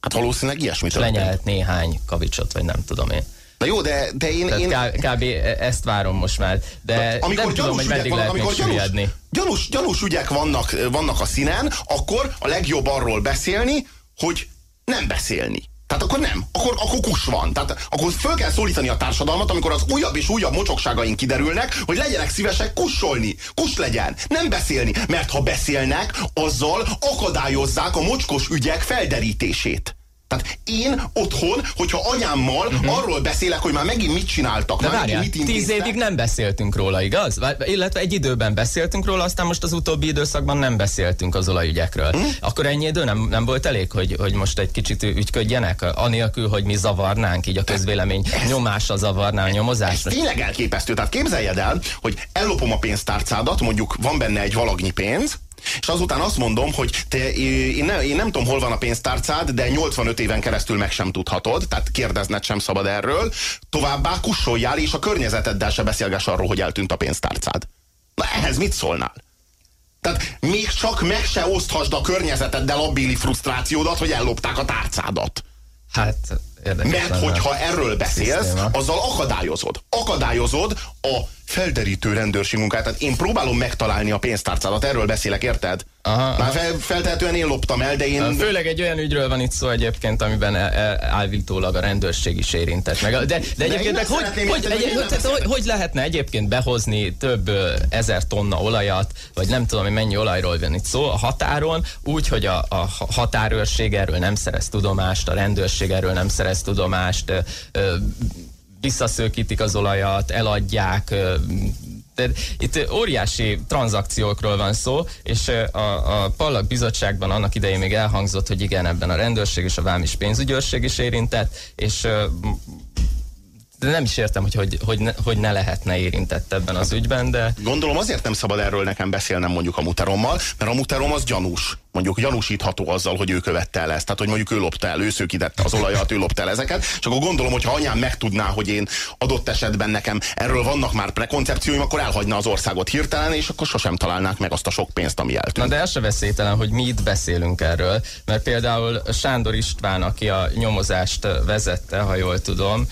Hát valószínűleg ilyesmit. Lenyelt néhány kavicsot, vagy nem tudom én. Na jó, de, de én... én... Kb. ezt várom most már, de amikor nem tudom, hogy meddig lehet még süllyedni. Gyanús, gyanús ügyek vannak, vannak a színen, akkor a legjobb arról beszélni, hogy nem beszélni. Tehát akkor nem, akkor, akkor kus van. Tehát akkor föl kell szólítani a társadalmat, amikor az újabb és újabb mocsokságaink kiderülnek, hogy legyenek szívesek kussolni. Kus legyen, nem beszélni. Mert ha beszélnek, azzal akadályozzák a mocskos ügyek felderítését. Tehát én otthon, hogyha anyámmal uh-huh. arról beszélek, hogy már megint mit csináltak, De már várjál, mit tíz évig nem beszéltünk róla, igaz? Illetve egy időben beszéltünk róla, aztán most az utóbbi időszakban nem beszéltünk az olajügyekről. Uh-huh. Akkor ennyi idő nem, nem volt elég, hogy, hogy most egy kicsit ügyködjenek, anélkül, hogy mi zavarnánk, így a közvélemény ez, nyomása zavarná a nyomozást. Ez tényleg elképesztő. Tehát képzeljed el, hogy ellopom a pénztárcádat, mondjuk van benne egy valagnyi pénz, és azután azt mondom, hogy te, én, nem, én nem tudom, hol van a pénztárcád, de 85 éven keresztül meg sem tudhatod, tehát kérdezned sem szabad erről. Továbbá kussoljál, és a környezeteddel se beszélgess arról, hogy eltűnt a pénztárcád. Na ehhez mit szólnál? Tehát még csak meg se oszthasd a környezeteddel abbéli frusztrációdat, hogy ellopták a tárcádat. Hát, Mert hogyha erről beszélsz, szisztéma. azzal akadályozod. Akadályozod a felderítő rendőrsi munkát. Tehát én próbálom megtalálni a pénztárcádat, erről beszélek, érted? Aha, Már fel, feltehetően én loptam el, de én... Főleg egy olyan ügyről van itt szó egyébként, amiben e- e- állítólag a rendőrség is érintett meg. De, de, egyébként meg hogy, hogy, egy, hogy, hogy, hogy lehetne egyébként behozni több ezer tonna olajat, vagy nem tudom, hogy mennyi olajról van itt szó a határon, úgy, hogy a, a határőrség erről nem szerez tudomást, a rendőrség erről nem szerez tudomást, visszaszőkítik az olajat, eladják, de itt óriási tranzakciókról van szó, és a, a Pallak bizottságban annak idején még elhangzott, hogy igen, ebben a rendőrség és a vám és pénzügyőrség is érintett, és de nem is értem, hogy, hogy, hogy, ne, hogy ne lehetne érintett ebben az ügyben, de... Gondolom azért nem szabad erről nekem beszélnem mondjuk a muterommal, mert a muterom az gyanús. Mondjuk gyanúsítható azzal, hogy ő követte el ezt. Tehát, hogy mondjuk ő lopta el, ő szőkítette az olajat, ő lopta el ezeket. Csak akkor gondolom, hogy ha anyám megtudná, hogy én adott esetben nekem erről vannak már prekoncepcióim, akkor elhagyna az országot hirtelen, és akkor sosem találnák meg azt a sok pénzt, ami eltűnt. Na de ez se veszélytelen, hogy mi itt beszélünk erről, mert például Sándor István, aki a nyomozást vezette, ha jól tudom,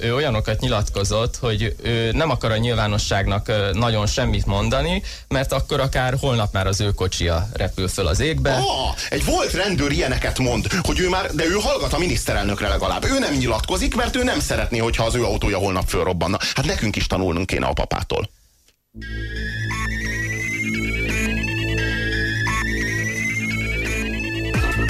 ő, olyanokat nyilatkozott, hogy ő nem akar a nyilvánosságnak nagyon semmit mondani, mert akkor akár holnap már az ő kocsia repül föl az égbe. Ah, egy volt rendőr ilyeneket mond, hogy ő már, de ő hallgat a miniszterelnökre legalább. Ő nem nyilatkozik, mert ő nem szeretné, hogyha az ő autója holnap fölrobbanna. Hát nekünk is tanulnunk kéne a papától.